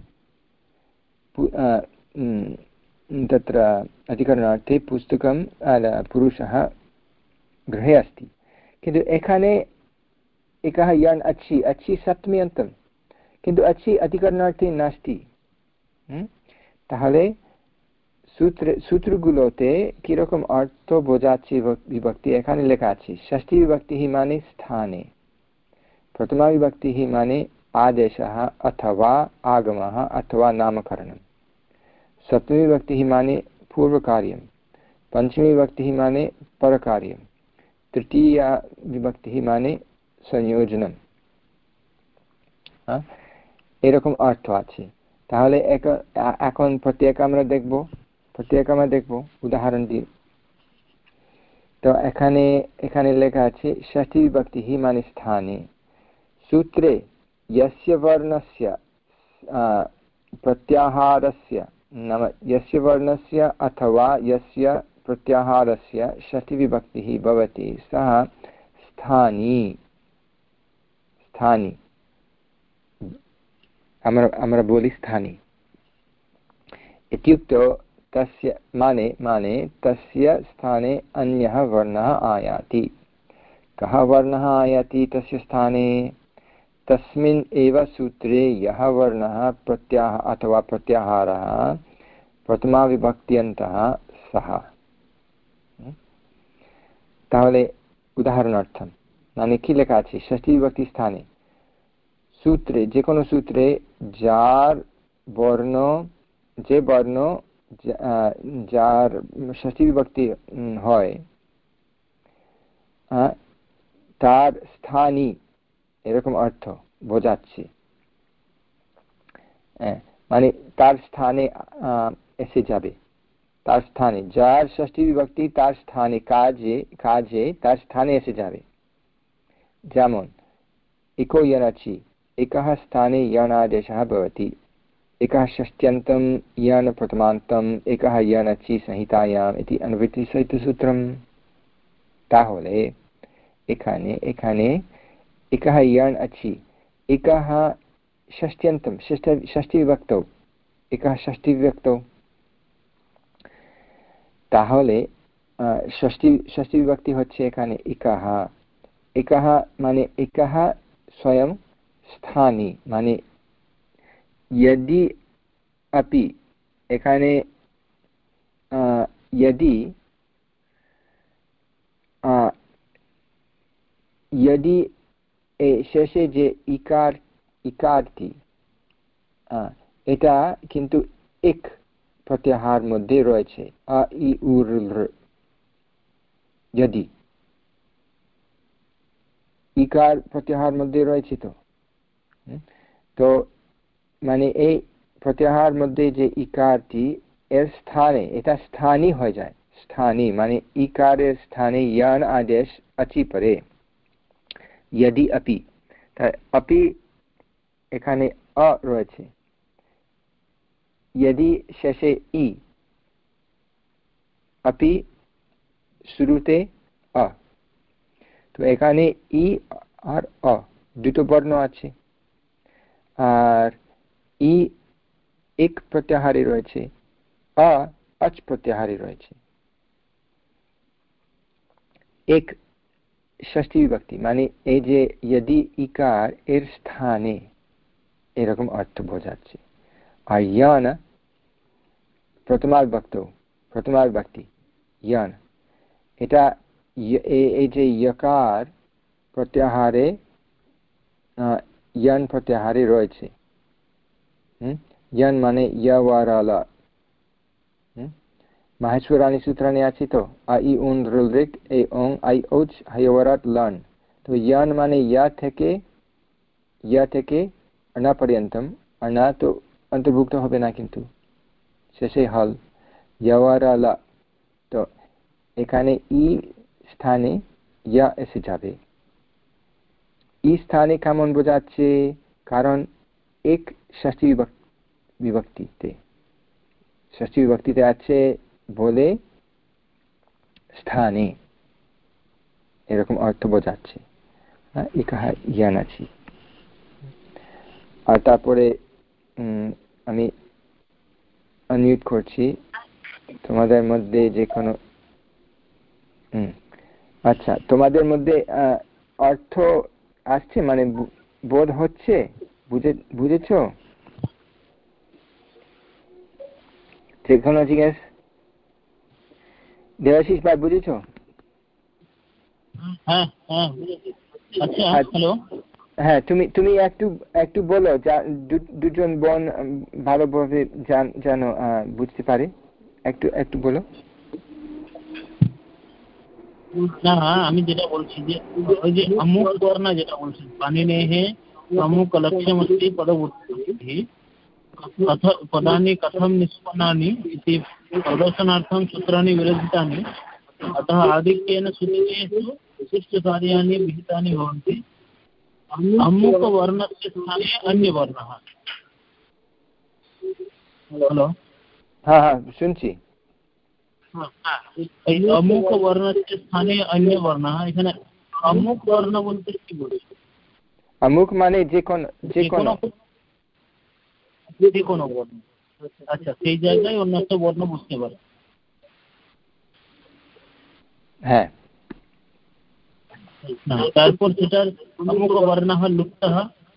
तत्र अधिकरणार्थे पुस्तकं पुरुषः गृहे अस्ति किन्तु एखाने एकः यण् अच्छि अच्छि सप्तमी अन्तम् কিন্তু अच्छि अधिकरणार्थे नास्ति তাহলে সূত্রে সূত্রগুলোতে কিরকম অর্থ বোঝাচ্ছে বিভক্তি এখানে লেখা আছে ষষ্ঠী বিভক্তি মানে স্থানে প্রথমা বিভক্তি মানে आदेशः अथवा आगमः अथवा नामकरणं सप्तमीविभक्तिः माने पूर्वकार्यं पञ्चमीविभक्तिः माने परकार्यं তৃতীয়া বিভক্তি মানে সংযোজনম এরকম অর্থ আছে তাহলে এখন প্রত্যেক আমরা দেখব প্রত্যেক আমরা দেখব উদাহরণ দিয়ে তো এখানে এখানে লেখা আছে ষষ্ঠী বিভক্তি মানে স্থানে सूत्रे यस्य वर्णस्य प्रत्याहारस्य नाम यस्य वर्णस्य अथवा यस्य प्रत्याहारस्य षष्टिविभक्तिः भवति, सः स्थानी स्थानी। अमर, अमरबोलि स्थानी। इत्युक्तौ तस्य माने माने तस्य स्थाने अन्यः वर्णः आयाति। कः वर्णः आयाति तस्य स्थाने? तस्मिन् एव सूत्रे यः वर्णः प्रत्याह अथवा प्रत्याहारः प्रथमाविभक्त्यन्तः सः তাহলে উদাহরণার্থম মানে কি লেখা আছে ষষ্ঠী বিভক্তি স্থানে সূত্রে যে কোনো সূত্রে যার বর্ণ যে বর্ণ যার ষষ্ঠী বিভক্তি হয় তার স্থানী এরকম অর্থ বোঝাচ্ছে মানে তার স্থানে এসে যাবে তার স্থানে যার ষষ্ঠী বিভক্তি তার স্থানে কাজে কাজে তার স্থানে এসে যাবে যেমন इको यनचि एकः स्थाने यणादेशः भवति एकः षष्ट्यन्तं यण् प्रथमान्तम् एकः यणचि संहितायाम् इति अनुवृत्तिसहितसूत्रं তাহলে এখানে এখানে एकः यण् अचि एकः षष्ट्यन्तं षष्ठ षष्ठीविभक्तौ एकः षष्ठीविभक्तौ তাহলে ষষ্ঠী ষষ্ঠী বিভক্তি হচ্ছে এখানে ইকাহা ইকাহা মানে ইকাহা স্বয়ং স্থানী মানে यदि अपि এখানে यदि यदि শেষে যে ইকার ইকারটি এটা কিন্তু এক প্রত্যাহার মধ্যে রয়েছে। আ, ই যদি। ইকার প্রত্যাহার মধ্যে রয়েছে তো। তো মানে এই প্রত্যাহার মধ্যে যে ইকারটি এর স্থানে, এটা স্থানী হয়ে যায়। স্থানী মানে ইকারের স্থানে ইয়ান আদেশ আচি পরে। यदि আপি আপি এখানে আ রয়েছে। যদি শেষে ই। আপি শুরুতে আ। তো এখানে ই আর অ দুটো বর্ণ আছে। আর ই এক প্রত্যাহারে রয়েছে। অ আচ প্রত্যাহারে রয়েছে। এক ষষ্ঠী বিভক্তি মানে এই যে यदि ইকার এর স্থানে এরকম অর্থ বোঝাচ্ছে। আর ইয়ান প্রথমাবিভক্ত প্রথমাবিভক্তি ইয়ান এটা এই যে ইয়কার প্রত্যাহারে ইয়ান প্রত্যাহারে রয়েছে। ইয়ান মানে ইয়াওয়ারালা সূত্রানি আছে তো। আ ই উন রুলরিক এ ওং আই ওচ হাইওয়ারাত লান। তো ইয়ান মানে ইয়া থেকে ইয়া থেকে অনা পর্যন্তম। অনা তো অন্তর্ভুক্ত হবে না কিন্তু। শেষে হল। ইয়াওয়ারালা তো এখানে ই স্থানে ইয়া এসে যাবে। ই স্থানে কেমন বোঝাচ্ছে? কারণ এক ষষ্ঠী বিভক্তিতে। ষষ্ঠী বিভক্তিতে আছে বলে স্থানে এরকম অর্থ বোঝাচ্ছে। জ্ঞান আছি আর তারপরে আমি আনমিউট করছি। তোমাদের মধ্যে যে কোনো আচ্ছা তোমাদের মধ্যে অর্থ আসছে? মানে বোধ হচ্ছে? বুঝে, বুঝেছ? কোনো জিজ্ঞেস দেবাশিস ভাই বুঝেছ? হ্যাঁ হ্যাঁ আচ্ছা হ্যাঁ তুমি তুমি একটু একটু বলো দুজন বোন ভালোভাবে জানো বুঝতে পারে। একটু একটু বলো। না আমি যেটা বলছি যে ওই যে অমুক বর্ণা যেটা বলছেন পানিনেহে অমুক লক্ষ্যমস্তি পদবুদ্ধি पदानि कथं निष्पन्नानि इति प्रदर्शनार्थं सूत्राणि विरचितानि अतः आधिक्येन सूचितेषु विशिष्टकार्याणि विहितानि भवन्ति अमुकवर्णस्य स्थाने अन्यवर्णः হ্যালো হ্যাঁ হ্যাঁ শুনছি এই অমুক বর্ণের স্থানে অন্য বর্ণ এখানে অমুক বর্ণ বলতে কি বলছো অমুক মানে যে কোন যে কোন যে কোনো বর্ণ। আচ্ছা সেই জায়গায় অন্য একটা বর্ণ বুঝতে পারে। হ্যাঁ। তারপর সেটার অমুক বর্ণ লুপ্ত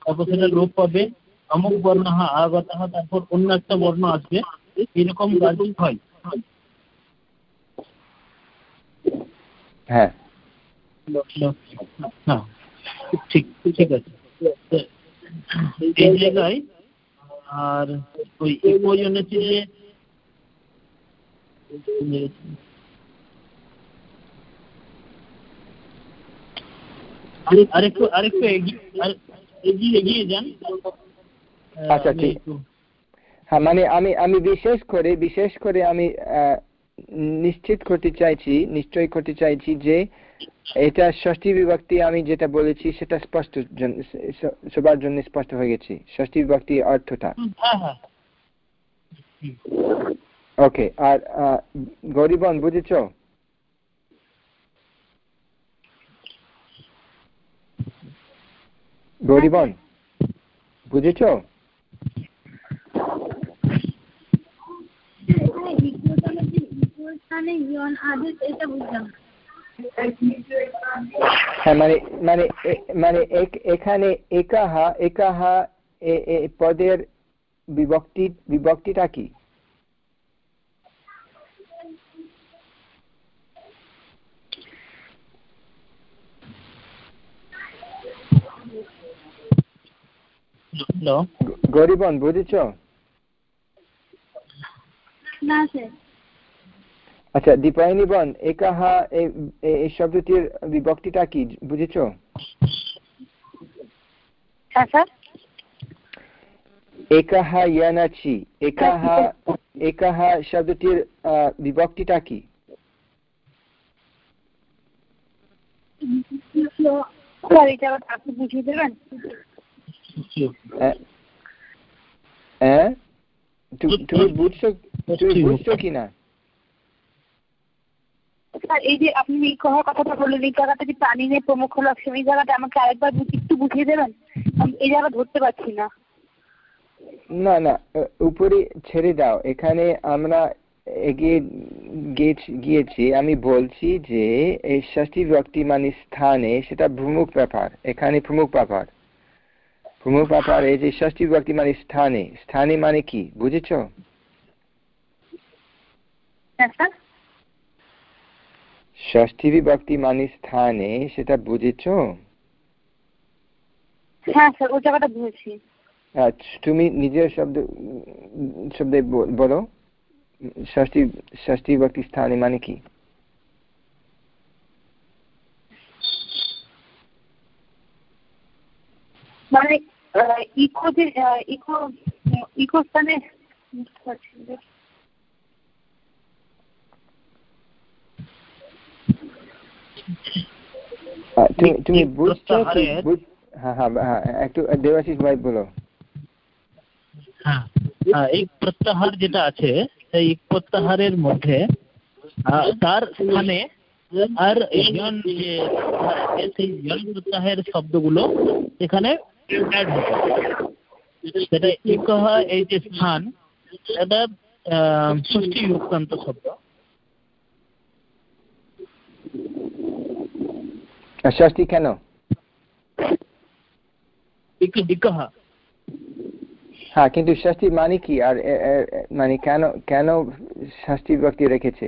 তারপর সেটা লোপ পাবে অমুক বর্ণ আগত তারপর অন্য একটা বর্ণ আসবে এরকম হয়। হ্যাঁ। হ্যাঁ ঠিক ঠিক আছে। এই জায়গায় আর ওই প্রয়োজন হচ্ছে আরেকটু আরেকটু এগিয়ে এগিয়ে যান। আচ্ছা ঠিক। হ্যাঁ মানে আমি আমি বিশেষ করে বিশেষ করে আমি নিশ্চিত করতে চাইছি নিশ্চয় করতে চাইছি যে এটা ষষ্ঠী বিভক্তি আমি যেটা বলেছি সেটা স্পষ্ট সবার জন্য স্পষ্ট হয়ে গেছে। ষষ্ঠী বিভক্তি অর্থটা। ওকে আর গরিবন বুঝেছ? গরিবন বুঝেছ? এটা বুঝলাম হ্যাঁ মানে মানে মানে এখানে একাহা একাহা পদের বিভক্তি বিভক্তিটা কি? গরিবন বুঝেছ? না স্যার আচ্ছা দীপায়নি বন একাহা এই শব্দটির বিভক্তিটা কি বুঝেছ? হ্যাঁ, একাহা ইয়ানাচি একাহা একাহা শব্দটির বিভক্তিটা কি? তুমি বুঝছ তুমি বুঝছ কিনা? স্যার এই যে আপনি এই কথাটা বললেন এই জায়গাটা যে প্রাণী নেই প্রমুখ লক্ষণ এই জায়গাটা আমাকে আরেকবার একটু বুঝিয়ে দেবেন? এই জায়গা ধরতে পারছি না। না না উপরে ছেড়ে দাও। এখানে আমরা এগিয়ে গিয়েছি। আমি বলছি যে এই ষষ্ঠী ব্যক্তি মানে স্থানে সেটা প্রমুখ ব্যাপার। এখানে প্রমুখ ব্যাপার। প্রমুখ ব্যাপার এই যে ষষ্ঠী ব্যক্তি মানে স্থানে। স্থানে মানে কি? বুঝেছ? হ্যাঁ, ষষ্ঠী বিভক্তি মানে স্থানে সেটা বুঝেছ? হ্যাঁ স্যার ওই জায়গাটা বুঝেছি। তুমি নিজের শব্দ শব্দে বলো। ষষ্ঠী ষষ্ঠী বিভক্তি স্থানে মানে কি? মানে ইকো যে ইকো ইকো স্থানে তুমি বুঝছ হ্যাঁ হ্যাঁ হ্যাঁ একটু দেবাশিস ভাই বলো। হ্যাঁ এই প্রত্যাহার যেটা আছে এই প্রত্যাহারের মধ্যে তার স্থানে আর জন যে সেই জন প্রত্যাহারের শব্দগুলো এখানে অ্যাড হবে সেটা ইকহ এই যে স্থান এটা ষষ্ঠী যুক্তান্ত শব্দ। ষষ্ঠী কেন? হ্যাঁ কিন্তু ষষ্ঠী মানে কি? আর মানে কেন কেন ষষ্ঠী বিভক্তি রেখেছে?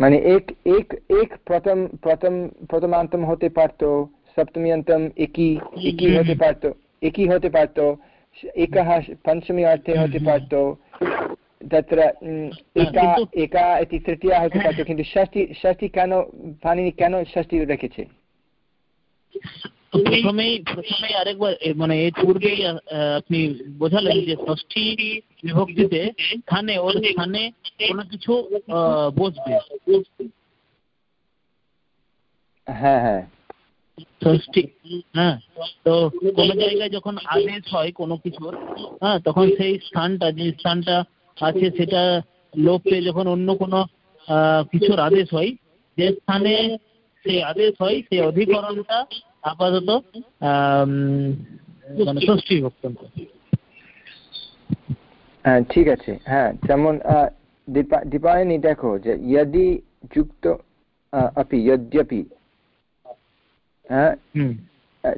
মানে এক এক এক প্রথম প্রথম প্রথমান্তম হতে পারতো সপ্তমী একই একই হতে পারতো একই হতে পারতো एकः पञ्चमी अर्थे हम्म, हम्म। हम्म। हति पार्तौ तत्र एका एका इति तृतीया হতে পারতো কিন্তু ষষ্ঠী ষষ্ঠী কেন পানিনি কেন ষষ্ঠী রেখেছে প্রথমেই প্রথমেই আরেকবার মানে এর পূর্বেই আপনি বোঝালেন যে ষষ্ঠী বিভক্তিতে স্থানে ওর স্থানে কোনো কিছু বসবে হ্যাঁ হ্যাঁ ষষ্ঠী হ্যাঁ তো কোন জায়গায় যখন আদেশ হয় কোনো কিছুর হ্যাঁ তখন সেই স্থানটা, যে স্থানটা আছে সেটা লোপ পেয়ে যখন অন্য কোনো কিছুর আদেশ হয়, যে স্থানে সেই আদেশ হয়, সেই অধিকরণটা আপাতত মানে ষষ্ঠী ভক্তন হ্যাঁ ঠিক আছে। হ্যাঁ যেমন দীপা, দীপায়নী দেখো যে, ইয়দি যুক্ত আপি, ইয়দ্যপি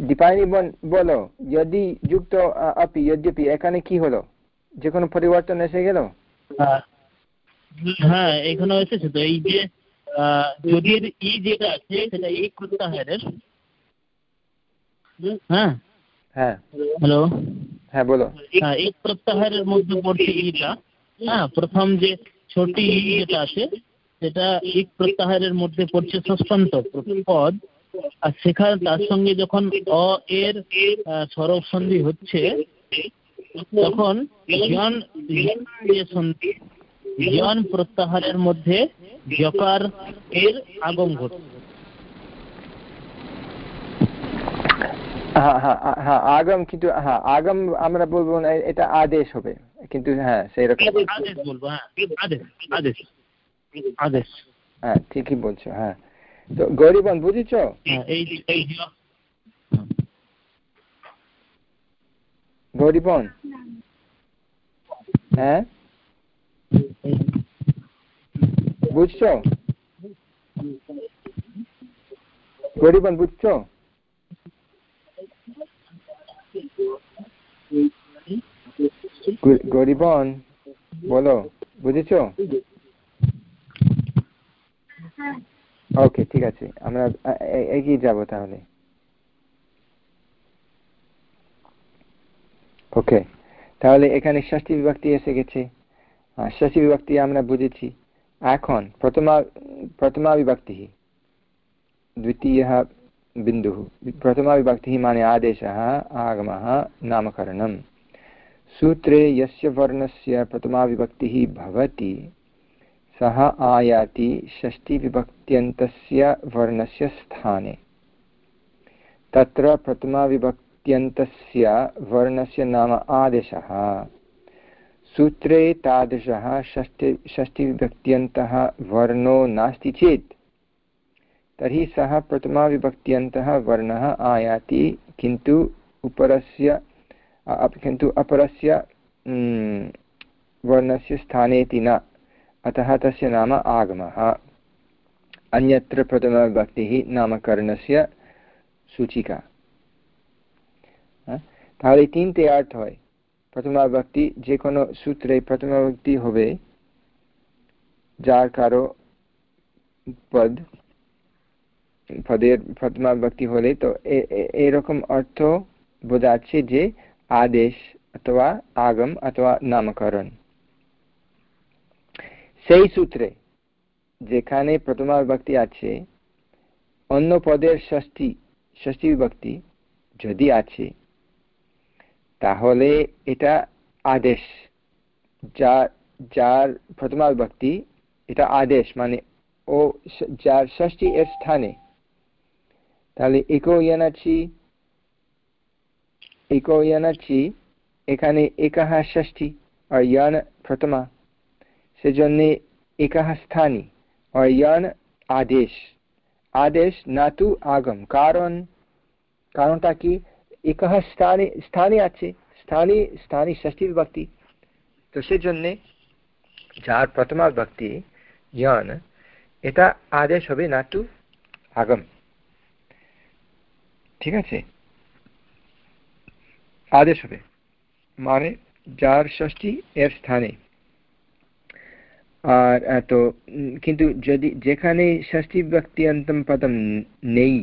দীপায়নি বলো যদি যুক্ত আপি যদ্যপি এখানে কি হলো? যে কোনো পরিবর্তন এসে গেল? হ্যাঁ এখানে এসেছে তো এই যে যদির ই যেটা আছে সেটা এই প্রত্যাহারের হ্যাঁ? হ্যাঁ। হ্যালো? হ্যাঁ বলো। হ্যাঁ এক প্রত্যাহারের মধ্যে পড়ছে ইটা? হ্যাঁ প্রথম যে ছোটি ই যেটা আছে সেটা এক প্রত্যাহারের মধ্যে পড়ছে ষষ্ঠান্ত পদ। আর সেখানে তার সঙ্গে যখন অ এর সরব সন্ধি হচ্ছে তখন জন সন্ধি জন প্রত্যাহারের মধ্যে জকার এর আগম ঘটছে হ্যাঁ হ্যাঁ হ্যাঁ আগম কিন্তু হ্যাঁ আগম আমরা বলব না এটা আদেশ হবে কিন্তু হ্যাঁ সেই রকম আদেশ বলব হ্যাঁ আদেশ আদেশ আদেশ। হ্যাঁ ঠিকই বলছো হ্যাঁ। গৌরীবন বুঝেছ? হ্যাঁ, গরিবন? হ্যাঁ? বুঝছ? গরিবন বুঝছ? গরিবন বলো বুঝেছ? ওকে ঠিক আছে আমরা এগিয়ে যাব তাহলে ওকে তাহলে এখানে ষষ্ঠী বিভক্তি এসে গেছে ষষ্ঠী বিভক্তি আমরা বুঝেছি এখন প্রথমা প্রথমা বিভক্তি द्वितीयः बिन्दुः प्रथमाविभक्तिः माने आदेशः आगमः नामकरणं सूत्रे यस्य वर्णस्य प्रथमाविभक्तिः भवति सः आयाति षष्टिविभक्त्यन्तस्य वर्णस्य स्थाने। तत्र प्रथमाविभक्त्यन्तस्य वर्णस्य नाम आदेशः। सूत्रे तादृशः षष्टि, षष्टिविभक्त्यन्तः वर्णो नास्ति चेत्, तर्हि सः प्रथमाविभक्त्यन्तः वर्णः आयाति, किन्तु उपरस्य किन्तु अपरस्य वर्णस्य स्थानेति न। अतः तस्य नाम आगमः अन्यत्र प्रथमविभक्तिः नामकरणस्य সূচিকা তাহলে তিনটে অর্থ হয় প্রথমা ব্যক্তি যে কোনো সূত্রে প্রথমা ব্যক্তি হবে যার কারো পদ পদের প্রথমা ব্যক্তি হলে তো এরকম অর্থ বোঝাচ্ছে যে আদেশ অথবা আগম অথবা নামকরণ সেই সূত্রে যেখানে প্রথমা বিভক্তি আছে, অন্য পদের ষষ্ঠী ষষ্ঠী বিভক্তি যদি আছে, তাহলে এটা আদেশ। যা, যার প্রথমা বিভক্তি এটা আদেশ মানে ও যার ষষ্ঠী এর স্থানে। তাহলে একো ইয়ানাচি একো ইয়ানাচি এখানে একাহ ষষ্ঠী আর ইয়ান প্রথমা। সেজন্য একাহ স্থানী আর ইয়ান আদেশ। আদেশ না তু আগম। কারণ, কারণটা কি? একহ স্থানে স্থানে আছে। স্থানে স্থানে ষষ্ঠী বিভক্তি তো সেজন্যে যার প্রথমা বিভক্তি ইয়ান এটা আদেশ হবে না তু আগম। ঠিক আছে? আদেশ হবে। মানে যার ষষ্ঠী এর স্থানে। আর তো কিন্তু যদি যেখানে ষষ্ঠী ব্যক্তি অন্তম পদম নেই,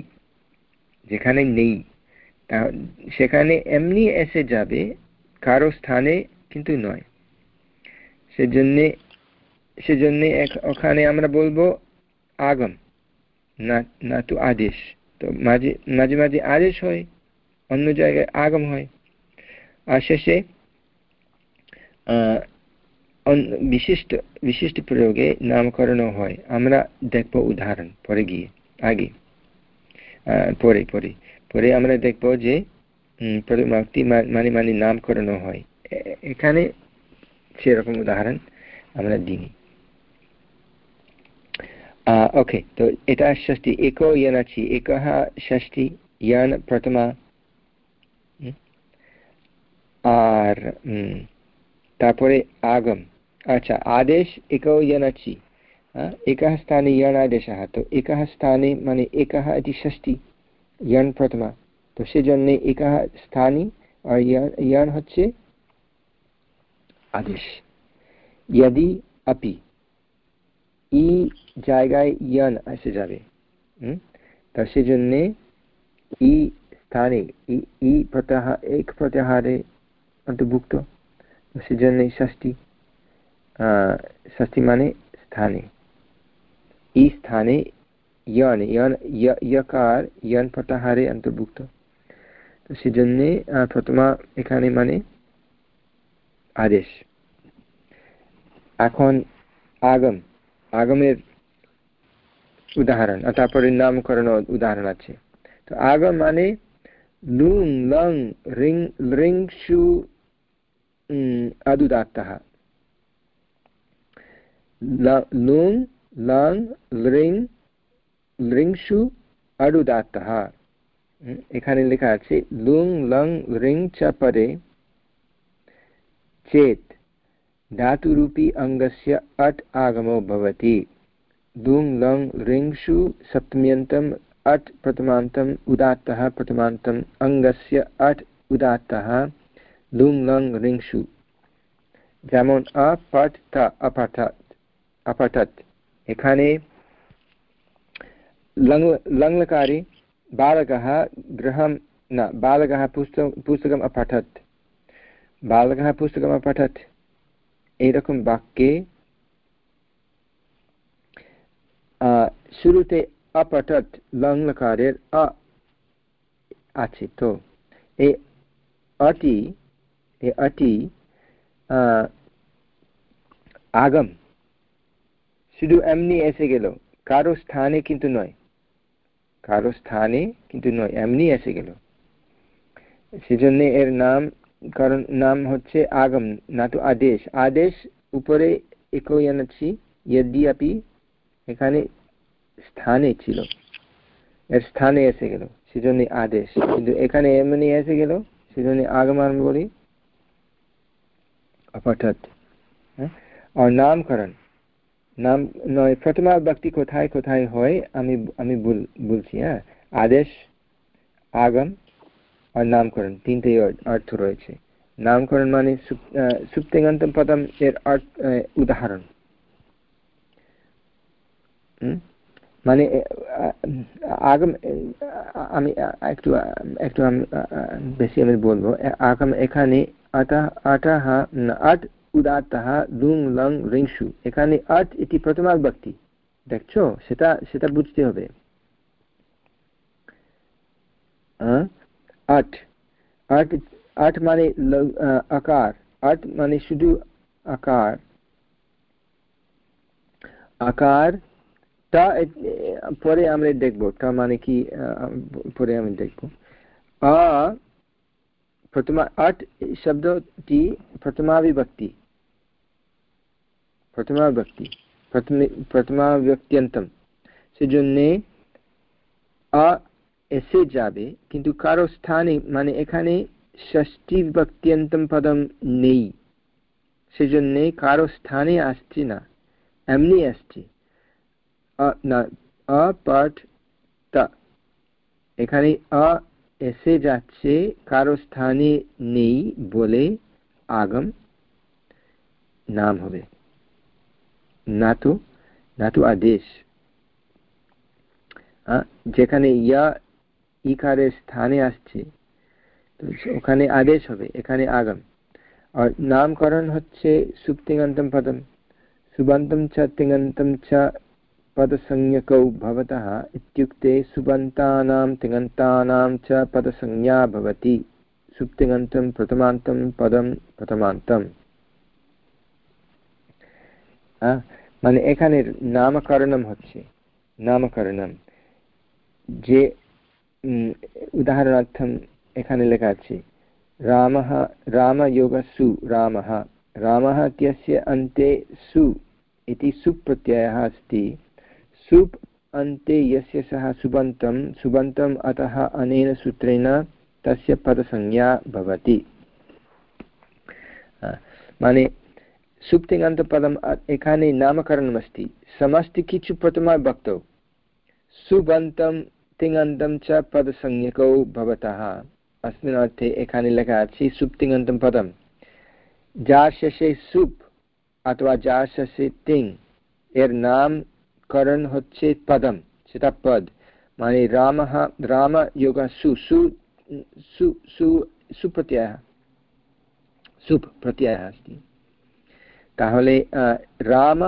যেখানে নেই সেখানে এমনি এসে যাবে, কারও স্থানে কিন্তু নয়। সেজন্যে সেজন্যে ওখানে আমরা বলব আগম, না না তো আদেশ। তো মাঝে মাঝে মাঝে আদেশ হয়, অন্য জায়গায় আগম হয়। আর শেষে বিশিষ্ট বিশিষ্ট প্রয়োগে নামকরণও হয়। আমরা দেখব উদাহরণ, পরে গিয়ে, আগে। পরে পরে। পরে আমরা দেখব যে পদমাক্তি মানে মানে নামকরণ হয়। এখানে সেরকম উদাহরণ আমরা দিই ওকে, তো এটা ষষ্ঠী। এক ইয়ান আছি একহ ষষ্ঠী, ইয়ান প্রথমা আর তারপরে আগম আচ্ছা আদেশ একौ यनचि एकः स्थाने यण् आदेशः তো एकः স্থানে মানে एकः इति ষষ্ঠী यण् প্রথমা তো সেজন্য একः স্থানী আর ইয়ান হচ্ছে আদেশ यदि अपि ই জায়গায় ইয়ান এসে যাবে তা সেজন্যে ই স্থানে ই প্রত্যাহার এক প্রত্যাহারে অন্তর্ভুক্ত ষষ্ঠী ষষ্ঠী মানে স্থানে। ই স্থানে ইয়ান ইয়ান ইয়কার, ইয়ান প্রত্যাহারে অন্তর্ভুক্ত। তো সেজন্যে প্রথমা এখানে মানে আদেশ। এখন আগম, আগমের উদাহরণ তারপরে নামকরণ উদাহরণ আছে। তো আগম মানে লুং লং, রিং রিংশু আদুদাত্তः লুং লং রিং রিংশু আডুদাত্তः এখানে লেখা আছে লুং লং রিং চ পরে चेत् धातुरूपी अङ्गस्य अट् आगमो भवति लुङ् लङ् ऋङ्षु सप्तम्यन्तम् अट् प्रथमान्तम् उदात्तः प्रथमान्तम् अङ्गस्य अट् उदात्तः লুং লং রিংসু যেমন অপঠতা অপঠত অপঠত এখানে लङ्लकारे बालकः गृहं न बालकः पुस्तक पुस्तकम् अपठत् बालकः पुस्तकम् अपठत् এরকম বাক্যে শুরুতে অপঠত লংলকারের অ আছে তো এই অটি अटि আগম শুধু এমনি এসে গেল কারও স্থানে কিন্তু নয় কারও স্থানে কিন্তু নয় এমনি এসে গেল সেজন্য এর নাম কারণ নাম হচ্ছে আগম না তো আদেশ আদেশ উপরে একই আনাচ্ছি আপি এখানে স্থানে ছিল এর স্থানে এসে গেল সেজন্য আদেশ কিন্তু এখানে এমনি এসে গেল সেজন্য আগম আমি বলি अपठत् আর নামকরণ নাম নয় প্রথমা ব্যক্তি কোথায় কোথায় হয় আমি আমি বলছি হ্যাঁ আদেশ আগম আর নামকরণ তিনটেই অর্থ রয়েছে নামকরণ মানে সুপ্তিগন্তম পদম এর উদাহরণ মানে আগম আমি একটু একটু আমি বেশি আমি বলবো আগম এখানে अतः अटः अट् উদাত্তः লুং লং রিংসু এখানে আট এটি প্রথমাবিভক্তি দেখছো সেটা সেটা বুঝতে হবে আট আট আট মানে আকার আট মানে শুধু আকার আকার টা পরে আমরা দেখবো টা মানে কি পরে আমি দেখবো আ প্রথমা আট শব্দটি প্রথমাবিভক্তি প্রথমাবিভক্তি প্রথমে প্রথমাবিভক্ত্যন্তম সেজন্যে আ এসে যাবে কিন্তু কারও স্থানে মানে এখানে ষষ্ঠী বিভক্ত্যন্তম পদম নেই সেজন্যে কারও স্থানে আসছে না এমনি আসছে না অপাঠ তা এখানে আ এসে যাচ্ছে, কারও স্থানে নেই বলে আগম নাম হবে। না তো না তো আদেশ যেখানে ইয়া ইকারের স্থানে আসছে ওখানে আদেশ হবে, এখানে আগম। আর নামকরণ হচ্ছে সুপ্তিঙ্গন্তম পদম সুবান্তম চ তিঙ্গন্তম চ पदसंज्ञकौ भवतः इत्युक्ते सुबन्तानां तिङन्तानां च पदसंज्ञा भवति सुप्तिङन्तं प्रथमान्तं पदं प्रथमान्तम् মানে এখানে নামকরণম হচ্ছে নামকরণম যে উদাহরণার্থম এখানে লেখা আছে रामः रामयोगसु रामः रामः इत्यस्य अन्ते सु इति सुप्रत्ययः अस्ति सुप् अन्ते यस्य सः सुबन्तं सुबन्तम् अतः अनेन सूत्रेण तस्य पदसंज्ञा भवति। माने सुप्तिङन्तपदम् एकानि नामकरणमस्ति। समस्ति किचु प्रथमा भक्तौ। सुबन्तं, तिङन्तं च पदसंज्ञकौ भवतः। अस्मिन् अर्थे एकानि लगा अस्ति सुप्तिङन्तं पदं जाशसे सुप् अथवा जाशसे तिङ्। यर्नाम् করণ হচ্ছে পদম সেটা পদ মানে রাম রাম যোগ সু সু সু সু সুপ্রত্যয় সুপ প্রত্যয় अस्ति তাহলে রাম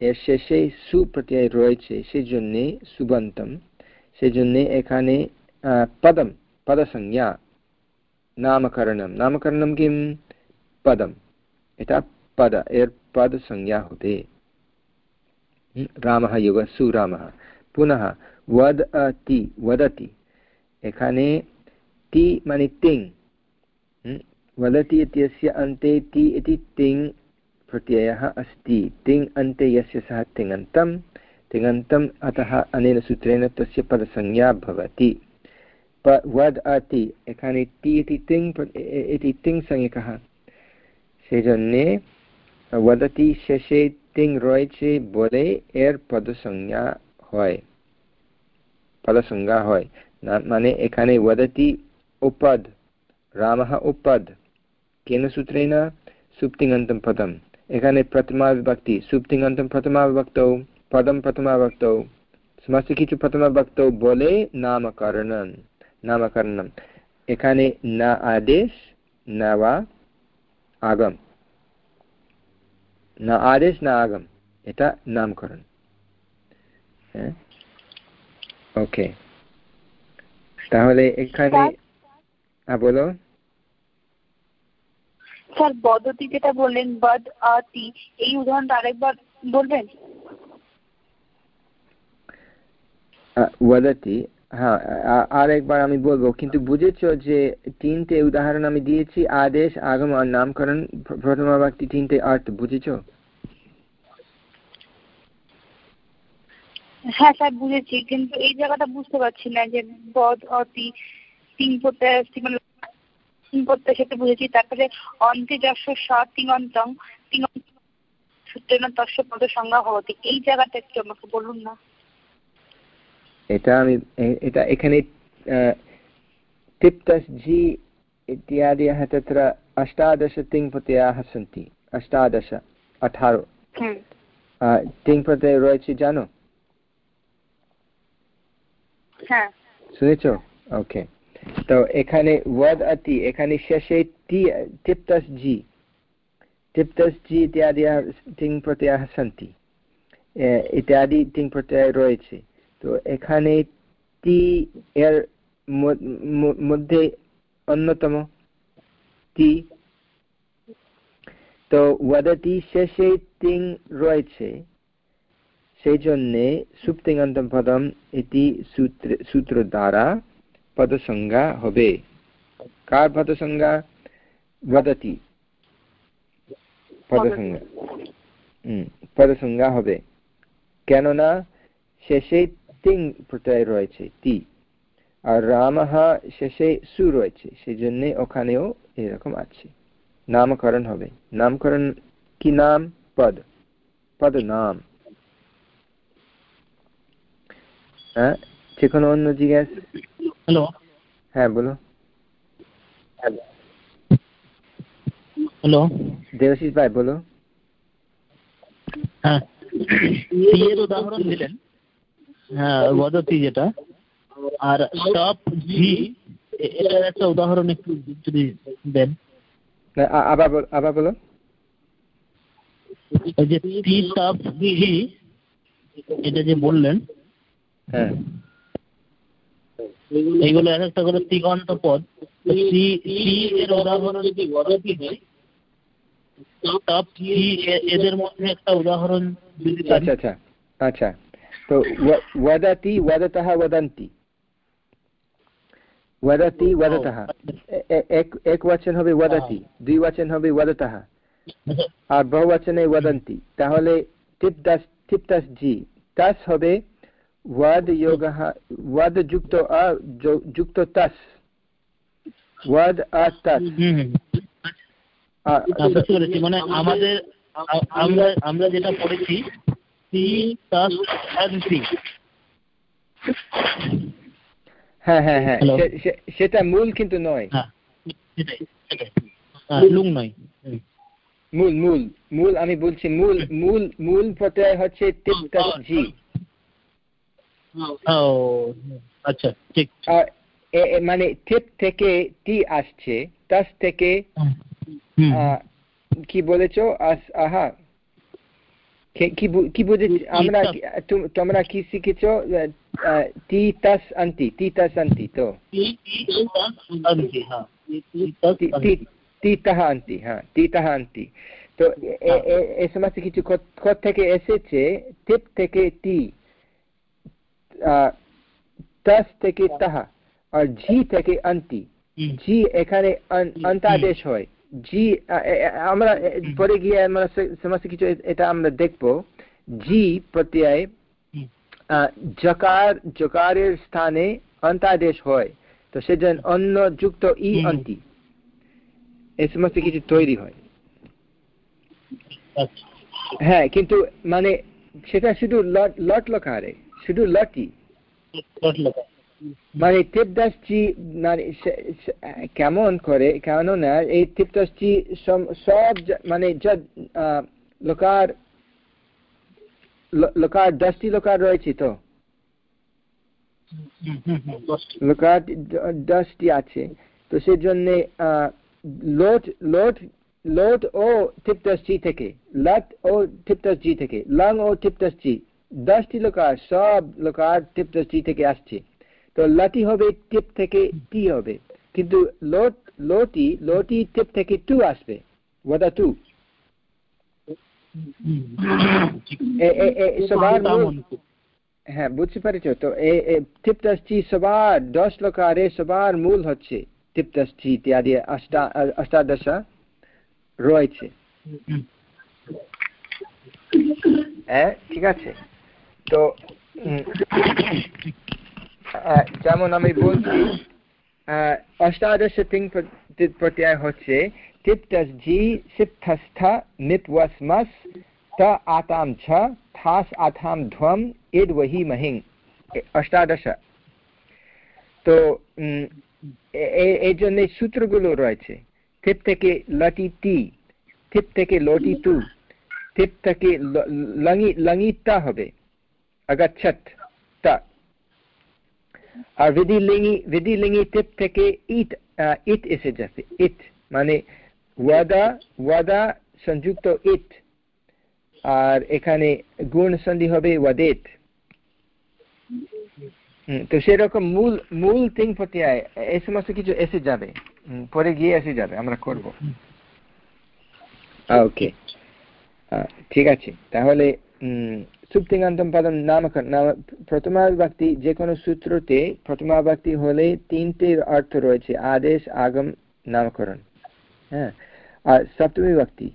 এর শেষে সুপ্রত্যয় রয়েছে সেজন্যে সুবন্তম সেজন্যে এখানে পদম পদসংজ্ঞা নামকরণম নামকরণম কিম পদম এটা পদ এর পদ সংজ্ঞা হবে রামः युगः सुरामः पुनः वद अति वदति एखाने ति मनि तिङ् वदति इत्यस्य अन्ते ति इति तिङ् प्रत्ययः अस्ति तिङ् अन्ते यस्य सः तिङन्तं तिङन्तम् अतः अनेन सूत्रेण तस्य पदसंज्ञा भवति वद् अति एखाने ति इति तिङ् इति तिङ् संज्ञकः সেই জন্যে ওয়াদাতি শেষে তিং রয়েছে বলে এর পদসংজ্ঞা হয়। পদসংজ্ঞা হয়। মানে এখানে ওয়াদাতি উপদ রামः উপদ, কেন সূত্রেণ সুপ্তিঙন্तं পদম এখানে প্রথমা। বিভক্তি সুপ্তিঙন্तं প্রথমা বিভক্তौ পদম প্রথমা বিভক্তौ সমস্ত কিছু প্রথমা বিভক্তौ বলে নামকরণম নামকরণম। এখানে না আদেশ, না আগম। না আদেশ না আগম এটা নামকরণ হ্যাঁ ওকে তাহলে এখানে হ্যাঁ বলো স্যার বদতি যেটা বললেন বদ আতি এই উদাহরণটা আরেকবার বলবেন ওয়াদাতি হ্যাঁ আর একবার আমি বলব, কিন্তু বুঝেছ যে তিনটে উদাহরণ আমি দিয়েছি, আদেশ, আগম আর নামকরণ প্রথমাবাক্তি তিনটে অর্থ, বুঝেছ? হ্যাঁ স্যার, বুঝেছি, কিন্তু এই জায়গাটা বুঝতে পারছি না যে বদ, অতি, তিন প্রত্যয় মানে তিন বুঝেছি, তারপরে অন্তে যশ স তিঙন্তং তিঙন্ত সূত্রেণ, তস্য, পদ, সংজ্ঞা হতে এই জায়গাটা একটু আমাকে বলুন না। এটা আমি এটা এখানে टिप्तस्जि इत्यादयः तत्र अष्टादश तिङ्प्रत्ययाः सन्ति अष्टादश अठारो तिङ्प्रत्यय রয়েছে জানো হ্যাঁ শুনেছ ওকে তো এখানে ওয়াদ अति এখানে শেষে টি टिप्तस्जि टिप्तस्जि इत्यादयः तिङ्प्रत्ययाः सन्ति इत्यादि तिङ्प्रत्यय রয়েছে তো এখানে টি এর মধ্যে অন্যতম টি তো ওয়াদাতি শেষে তিং রয়েছে। সেই জন্যে সুপ্তিঙ্গন্তম পদম এটি সূত্র সূত্র দ্বারা পদসংজ্ঞা হবে। কার পদসংজ্ঞা? ওয়াদাতি পদসংজ্ঞা। পদসংজ্ঞা হবে। কেননা শেষে তিং প্রত্যয় রয়েছে তি। আর রামহ শেষে সু রয়েছে সেই জন্যে ওখানেও এরকম আছে। নামকরণ হবে। নামকরণ কি নাম? পদ। পদ নাম। হ্যাঁ? যে কোনো অন্য জিজ্ঞাস? হ্যালো। হ্যাঁ বলো। হ্যালো। দেবাশিস ভাই বলো। হ্যাঁ। উদাহরণ দিলেন। হ্যাঁ বদতি যেটা। আর স্টপ জি এটার একটা উদাহরণ একটু যদি দেন। আবার আবার বলো। যে টি স্টপ জি এটা যে বললেন হ্যাঁ। এইগুলো এক একটা করে তিগন্ত পদ। সি সি এর উদাহরণ যদি বদতি হয় স্টপ জি এদের মধ্যে একটা উদাহরণ যদি আচ্ছা আচ্ছা আচ্ছা। वदति वदतः वदन्ति वदति वदतः এক এক वचन হবে वदति দুই वचन হবে वदतः আর বহুবচনে वदन्ति তাহলে টিপ দাস টিপ দাস জি তাস হবে ওয়াদ যোগः ওয়াদ যুক্ত আ যুক্ত তাস ওয়াদ আর তাস বুঝতে পেরেছি মানে আমাদের আমরা আমরা যেটা পড়েছি হ্যাঁ হ্যাঁ হ্যাঁ। সেটা মূল কিন্তু নয়। লুং নয়। মূল মূল মূল আমি বলছি মূল মূল মূল প্রত্যয় হচ্ছে জি আচ্ছা ঠিক মানে টিপ থেকে টি আসছে তাস থেকে কি বলেছ? আহা কি বুঝে আমরা তোমরা কি শিখেছ? তিতাস আন্তি তিতাস আন্তি তো। তিতাহ আন্তি হ্যাঁ তিতাহ আন্তি। তো এই সমস্ত কিছু থেকে এসেছে? টিপ থেকে টি তাস থেকে তাহা আর জি থেকে আন্তি। জি এখানে অন্তাদেশ হয়। জি আমরা পরে গিয়ে আমরা সমস্ত কিছু এটা আমরা দেখব। জি প্রত্যয় জকার জকারের স্থানে অন্তাদেশ হয়। তো সেজন্য অন্য যুক্ত ই অন্তি। এই সমস্ত কিছু তৈরি হয়। আচ্ছা। হ্যাঁ কিন্তু মানে সেটা শুধু লট লট লকারে শুধু লটি। লট লেখা মানে টিপদাসটি মানে কেমন করে? কেননা এই টিপদাসটি সব মানে যা লোকার লোকার দশটি লোকার রয়েছে তো? লোকার দশটি আছে। তো সেই জন্য লোট লোট লোট ও টিপদাসটি থেকে লট ও টিপদাসজি থেকে লং ও টিপদাসজি দশটি লোকার সব লোকার টিপদাসজি থেকে আসছে। তো লটি হবে টিপ থেকে টি হবে। কিন্তু লোট লোটি লোটি টিপ থেকে টু আসবে। ওটা টু সবার হ্যাঁ বুঝতে পেরেছ তো? টিপদাসটি সবার দশ লোকারে সবার মূল হচ্ছে। টিপদাসটি ইত্যাদি অষ্টা অষ্টাদশা রয়েছে। হ্যাঁ ঠিক আছে। তো যেমন আমি বলছি আহ, অষ্টাদশ তিন প্র- প্রত্যয় হচ্ছে টিপটাস জি সিপথস্থ নিপওয়াসমস ত আতাম ছ থাস আথাম ধ্বম ইদ ওহি মহিং এ- অষ্টাদশ তো উম, এ- এ- এই জন্য সূত্রগুলো রয়েছে টিপ থেকে লটি টি টিপ থেকে লটি টু টিপ থেকে ল- লঙি লঙিতা হবে अगच्छत त আর বিধিলিঙ্গি বিধিলিঙ্গি টিপ থেকে ইট ইট এসে যাবে ইট মানে ওয়াদা ওয়াদা সংযুক্ত ইট আর এখানে গুণ সন্ধি হবে ওয়াদেত তো সেরকম মূল মূল তিন প্রত্যয় এই সমস্ত কিছু এসে যাবে পরে গিয়ে এসে যাবে আমরা করব ওকে ঠিক আছে তাহলে সুপ্তিঙ্গান্তম পদম নামকরণ নাম প্রথমা বিভক্তি যে কোনো সূত্রতে প্রথমা বিভক্তি হলে তিনটে অর্থ রয়েছে আদেশ আগম নামকরণ হ্যাঁ আর সপ্তমী বিভক্তি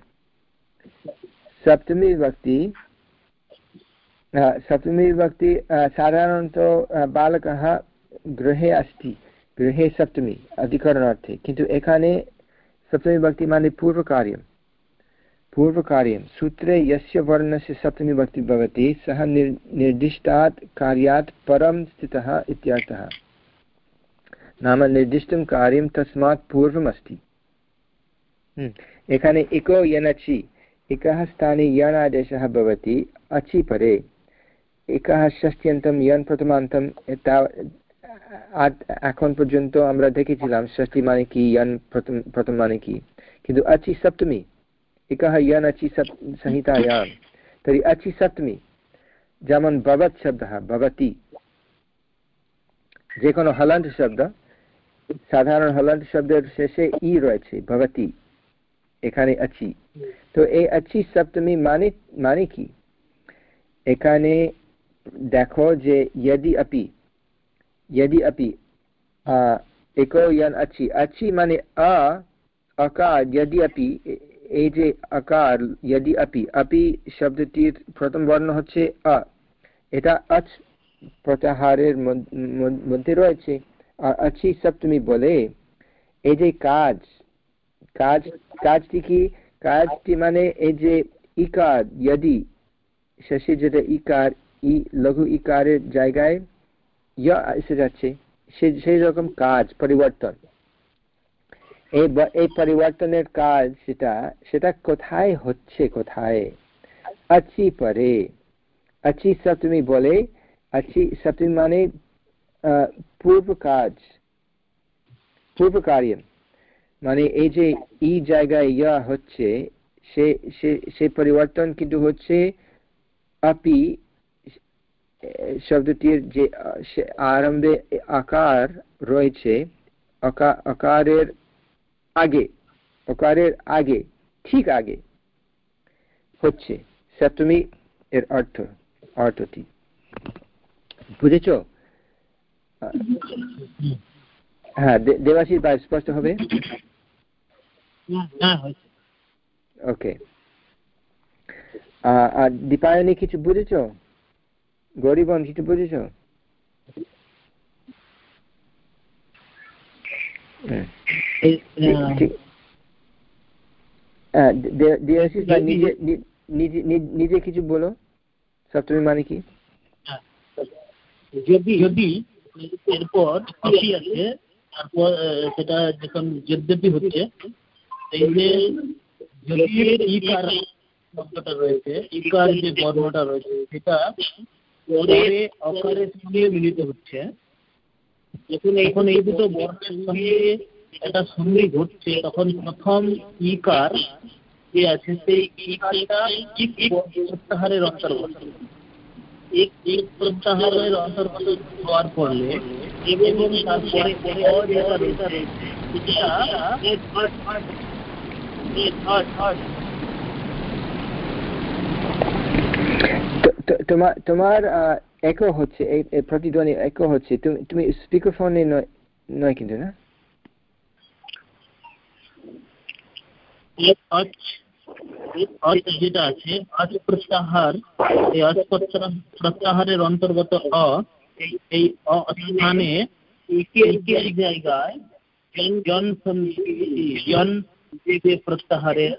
সপ্তমী বিভক্তি আহ, সপ্তমী বিভক্তি আহ, সাধারণত আহ, বালকः গৃহে अस्ति গৃহে সপ্তমী অধিকরণার্থে কিন্তু এখানে সপ্তমী বিভক্তি মানে পূর্বকার্যম पूर्वकार्यं सूत्रे यस्य वर्णस्य सप्तमी भक्ति भवति सः निर् निर्दिष्टात् कार्यात् परं स्थितः इत्यर्थः नाम निर्दिष्टं कार्यं तस्मात् पूर्वमस्ति हम्म, एखाने इको यनचि इकः स्थाने यन् आदेशः भवति अचि परे एकः ষষ্ঠ্যন্তম यन् প্রথমান্তম তা আ- এখন পর্যন্ত আমরা দেখেছিলাম ষষ্ঠী মানে কি यन् প্রথম প্রথম মানে কি কিন্তু अचि सप्तमी एकः यन् अचि सप् संहितायां तर्हि अचि सप्तमी যেমন ভবৎ শব্দः ভবতি যে কোনো হলন্ত শব্দ সাধারণ হলন্ত শব্দের শেষে ই রয়েছে ভবতি এখানে আছি তো এই আছি সপ্তমী মানে মানে কি এখানে দেখো যে यदि अपि यदि अपि আহ, एको यन् अचि अचि মানে अ अकार यदि अपि এ- এই যে আকার যদি আপি আপি শব্দটির প্রথম বর্ণ হচ্ছে আ। এটা আচ প্রত্যাহারের মধ্যে রয়েছে। আর আছি সপ্তমী বলে। এই যে কাজ কাজ, কাজটি কি? কাজটি মানে এই যে ইকার যদি শেষে যেটা ইকার, ই, লঘু ইকারের জায়গায় ইয়া এসে যাচ্ছে। সে, সেই রকম কাজ, পরিবর্তন। এই পরিবর্তনের কাজ সেটা সেটা কোথায় হচ্ছে, কোথায়? আছি পরে। আছি সপ্তমী বলে আছি সপ্তমী মানে পূর্ব কাজ। পূর্ব কার্য মানে এই যে ই জায়গায় ইয়া হচ্ছে, সে, সে- পরিবর্তন কিন্তু হচ্ছে আপি, শব্দটির যে আরম্ভে আকার রয়েছে, আকা- আকারের আগে অকারের আগে ঠিক আগে হচ্ছে। সপ্তমী এর অর্থ অর্থটি। বুঝেছ? হ্যাঁ দে- দেবাশিস ভাই স্পষ্ট হবে? ওকে। আর দীপায়নী কিছু বুঝেছ? গরিবন কিছু বুঝেছ হুম। এই, ঠিক- আহ, ঠিক- নিজে কিছু বলো সপ্তমী মানে কি যদি যদি এরপর কি আছে তারপর সেটা যখন যদ্যপি হচ্ছে এই যে যদির ইকার শব্দটা রয়েছে ইকার যে বর্ণটা রয়েছে সেটা পরে অকারের সঙ্গে মিলিত হচ্ছে যখন এখন এই দুটো বর্ণের সঙ্গে একটা সন্ধি ঘটছে তখন প্রথম ইকার যে আছে সেই ইকারটা প্রত্যাহারের অন্তর্গত। এক এক প্রত্যাহারের অন্তর্গত হওয়ার পরে এবং তারপরে যেটা রয়েছে তোমার তোমার একো হচ্ছে, এই প্রতিধ্বনি একো হচ্ছে। তুমি তুমি স্পিকার ফোনে নয় কিন্তু, না? প্রত্যাহার, এই প্রত্যাহারের অন্তর্গত অ, এই জায়গায় প্রত্যাহারের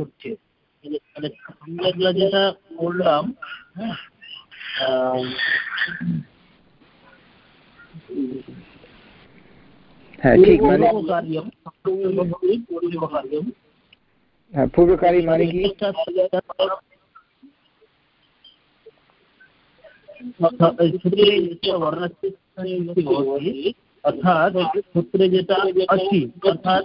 ঘটছে। আমরা যেটা বললাম হ্যাঁ হ্যাঁ ঠিক মানে হ্যাঁ পূর্বকারী মানে কি অর্থাৎ সূত্রে যেটা অতি অর্থাৎ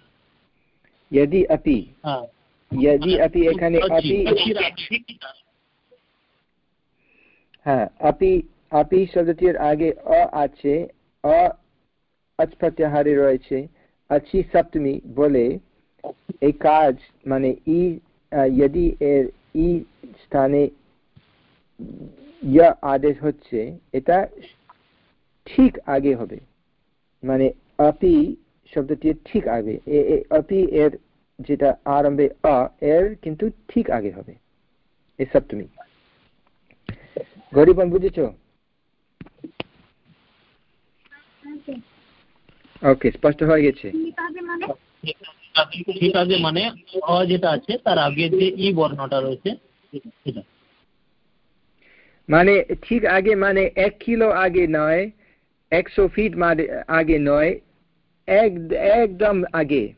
यदि अपि यदि अपि এখানে अपि হ্যাঁ আপি আপি শব্দটির আগে অ আছে অ আচ প্রত্যাহারে রয়েছে আছি সপ্তমী বলে এই কাজ মানে ই यदि এর ই স্থানে ইয়া আদেশ হচ্ছে এটা ঠিক আগে হবে মানে আপি শব্দটির ঠিক আগে অপি এর যেটা আরম্ভে অ এর কিন্তু ঠিক আগে হবে। এই সপ্তমী গরিবন বুঝেছ? ওকে স্পষ্ট হয়ে গেছে। ঠিক আগে মানে অ যেটা আছে তার আগে যে ই বর্ণটা রয়েছে মানে ঠিক আগে মানে এক কিলো আগে নয় একশো ফিট আগে নয় একদম আগে।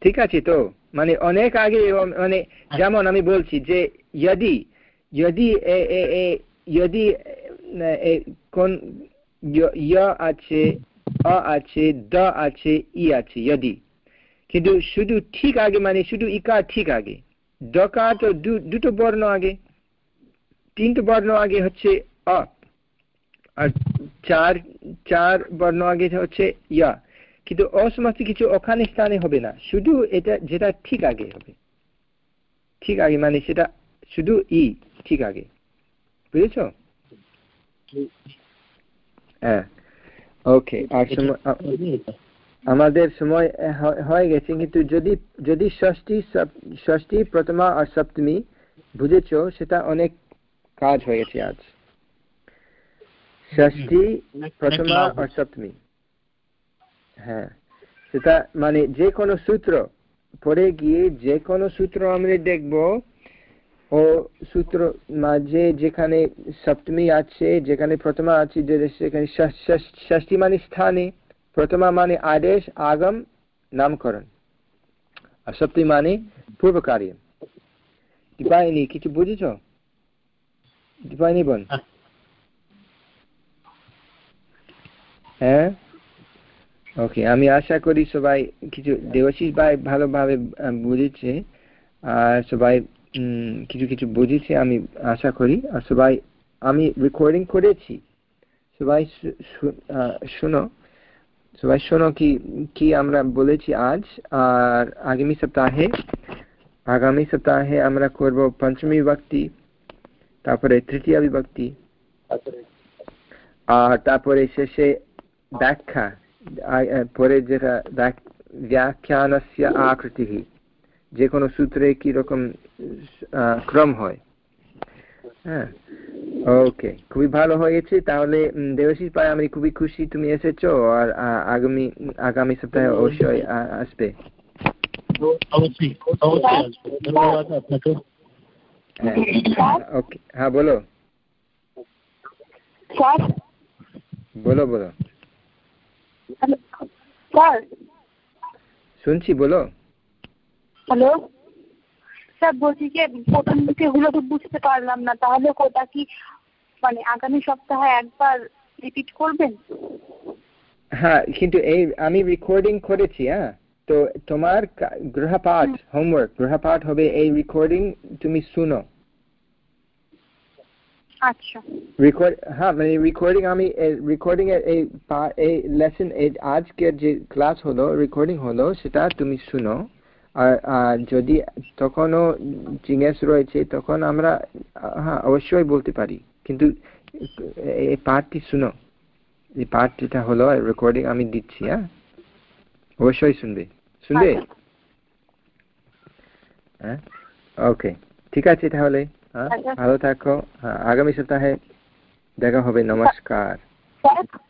ঠিক আছে তো? মানে অনেক আগে মানে যেমন আমি বলছি যে যদি যদি যদি কোন আছে, অ আছে, দ আছে, ই আছে, যদি। কিন্তু শুধু ঠিক আগে মানে শুধু ইকা ঠিক আগে। দকা তো দুটো বর্ণ আগে। তিনটে বর্ণ আগে হচ্ছে চার চার বর্ণ আগে হচ্ছে ইয়া। কিন্তু অসমস্ত কিছু ওখানে স্থানে হবে না। শুধু এটা যেটা ঠিক আগে হবে। ঠিক আগে মানে সেটা শুধু ই ঠিক আগে। বুঝেছ? হ্যাঁ। ওকে আর আমাদের সময় হয়ে গেছে। কিন্তু যদি যদি ষষ্ঠী ষষ্ঠী প্রথমা আর সপ্তমী বুঝেছ সেটা অনেক কাজ হয়ে গেছে আজ। ষষ্ঠী প্রথমা আর সপ্তমী। হ্যাঁ। সেটা মানে যে কোনো সূত্র। পরে গিয়ে যে কোনো সূত্র আমরা দেখব ও সূত্র মাঝে যেখানে সপ্তমী আছে যেখানে প্রথমা আছে যে সেখানে ষষ্ঠী মানে স্থানে প্রথমা মানে আদেশ আগম নামকরণ। আর সপ্তমী মানে পূর্বকার্য। দীপায়নি কিছু বুঝেছ? দীপায়নি বোন হ্যাঁ। ওকে আমি আশা করি সবাই কিছু দেবশিস ভাই ভালোভাবে বুঝেছে। আর সবাই কিছু কিছু বুঝেছে আমি আশা করি। আর সবাই আমি রেকর্ডিং করেছি। সবাই শোনো। সবাই শোনো কি কি আমরা বলেছি আজ। আর আগামী সপ্তাহে আগামী সপ্তাহে আমরা করব পঞ্চমী বিভক্তি তারপরে তৃতীয় বিভক্তি। আর তারপরে শেষে ব্যাখ্যা পরে যেটা ব্যাখ্যানস্য আকৃতি যে কোনো সূত্রে কীরকম ক্রম হয়। হ্যাঁ? ওকে খুবই ভালো হয়েছে। তাহলে দেবশিস ভাই আমি খুবই খুশি তুমি এসেছ আর আগামী আগামী সপ্তাহে অবশ্যই আসবে। আপনাকে। ওকে হ্যাঁ বলো। বলো বলো। স্যার। শুনছি বলো। হ্যালো? স্যার বলছি যে প্রথম দিকেগুলো তো বুঝতে পারলাম না তাহলে ওটা কি মানে আগামী সপ্তাহে একবার রিপিট করবেন? হ্যাঁ কিন্তু এই আমি রেকর্ডিং করেছি হ্যাঁ? তো তোমার গৃহপাঠ হোমওয়ার্ক গৃহপাঠ হবে এই রেকর্ডিং তুমি শুনো। আচ্ছা। রেকর্ড হ্যাঁ মানে রেকর্ডিং আমি রেকর্ডিং এর এই এই লেসন এই আজকের যে ক্লাস হলো রেকর্ডিং হলো সেটা তুমি শুনো। আর যদি তখনও জিজ্ঞেস রয়েছে তখন আমরা হ্যাঁ অবশ্যই বলতে পারি। কিন্তু এই পাঠটি শুনো। এই যেটা হলো রেকর্ডিং আমি দিচ্ছি হ্যাঁ? অবশ্যই শুনবে। শুনবে? হ্যাঁ? ওকে ঠিক আছে তাহলে। ভালো থাকো। হ্যাঁ আগামী সপ্তাহে দেখা হবে। নমস্কার।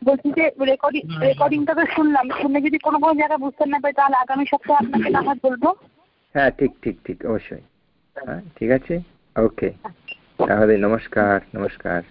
বলছি যে রেকর্ডিং রেকর্ডিংটা তো শুনলাম। শুনে যদি কোনো কোনো জায়গায় বুঝতে না পারি তাহলে আগামী সপ্তাহে আপনাকে না হয় বলব হ্যাঁ ঠিক ঠিক ঠিক অবশ্যই। হ্যাঁ ঠিক আছে? ওকে। তাহলে নমস্কার নমস্কার।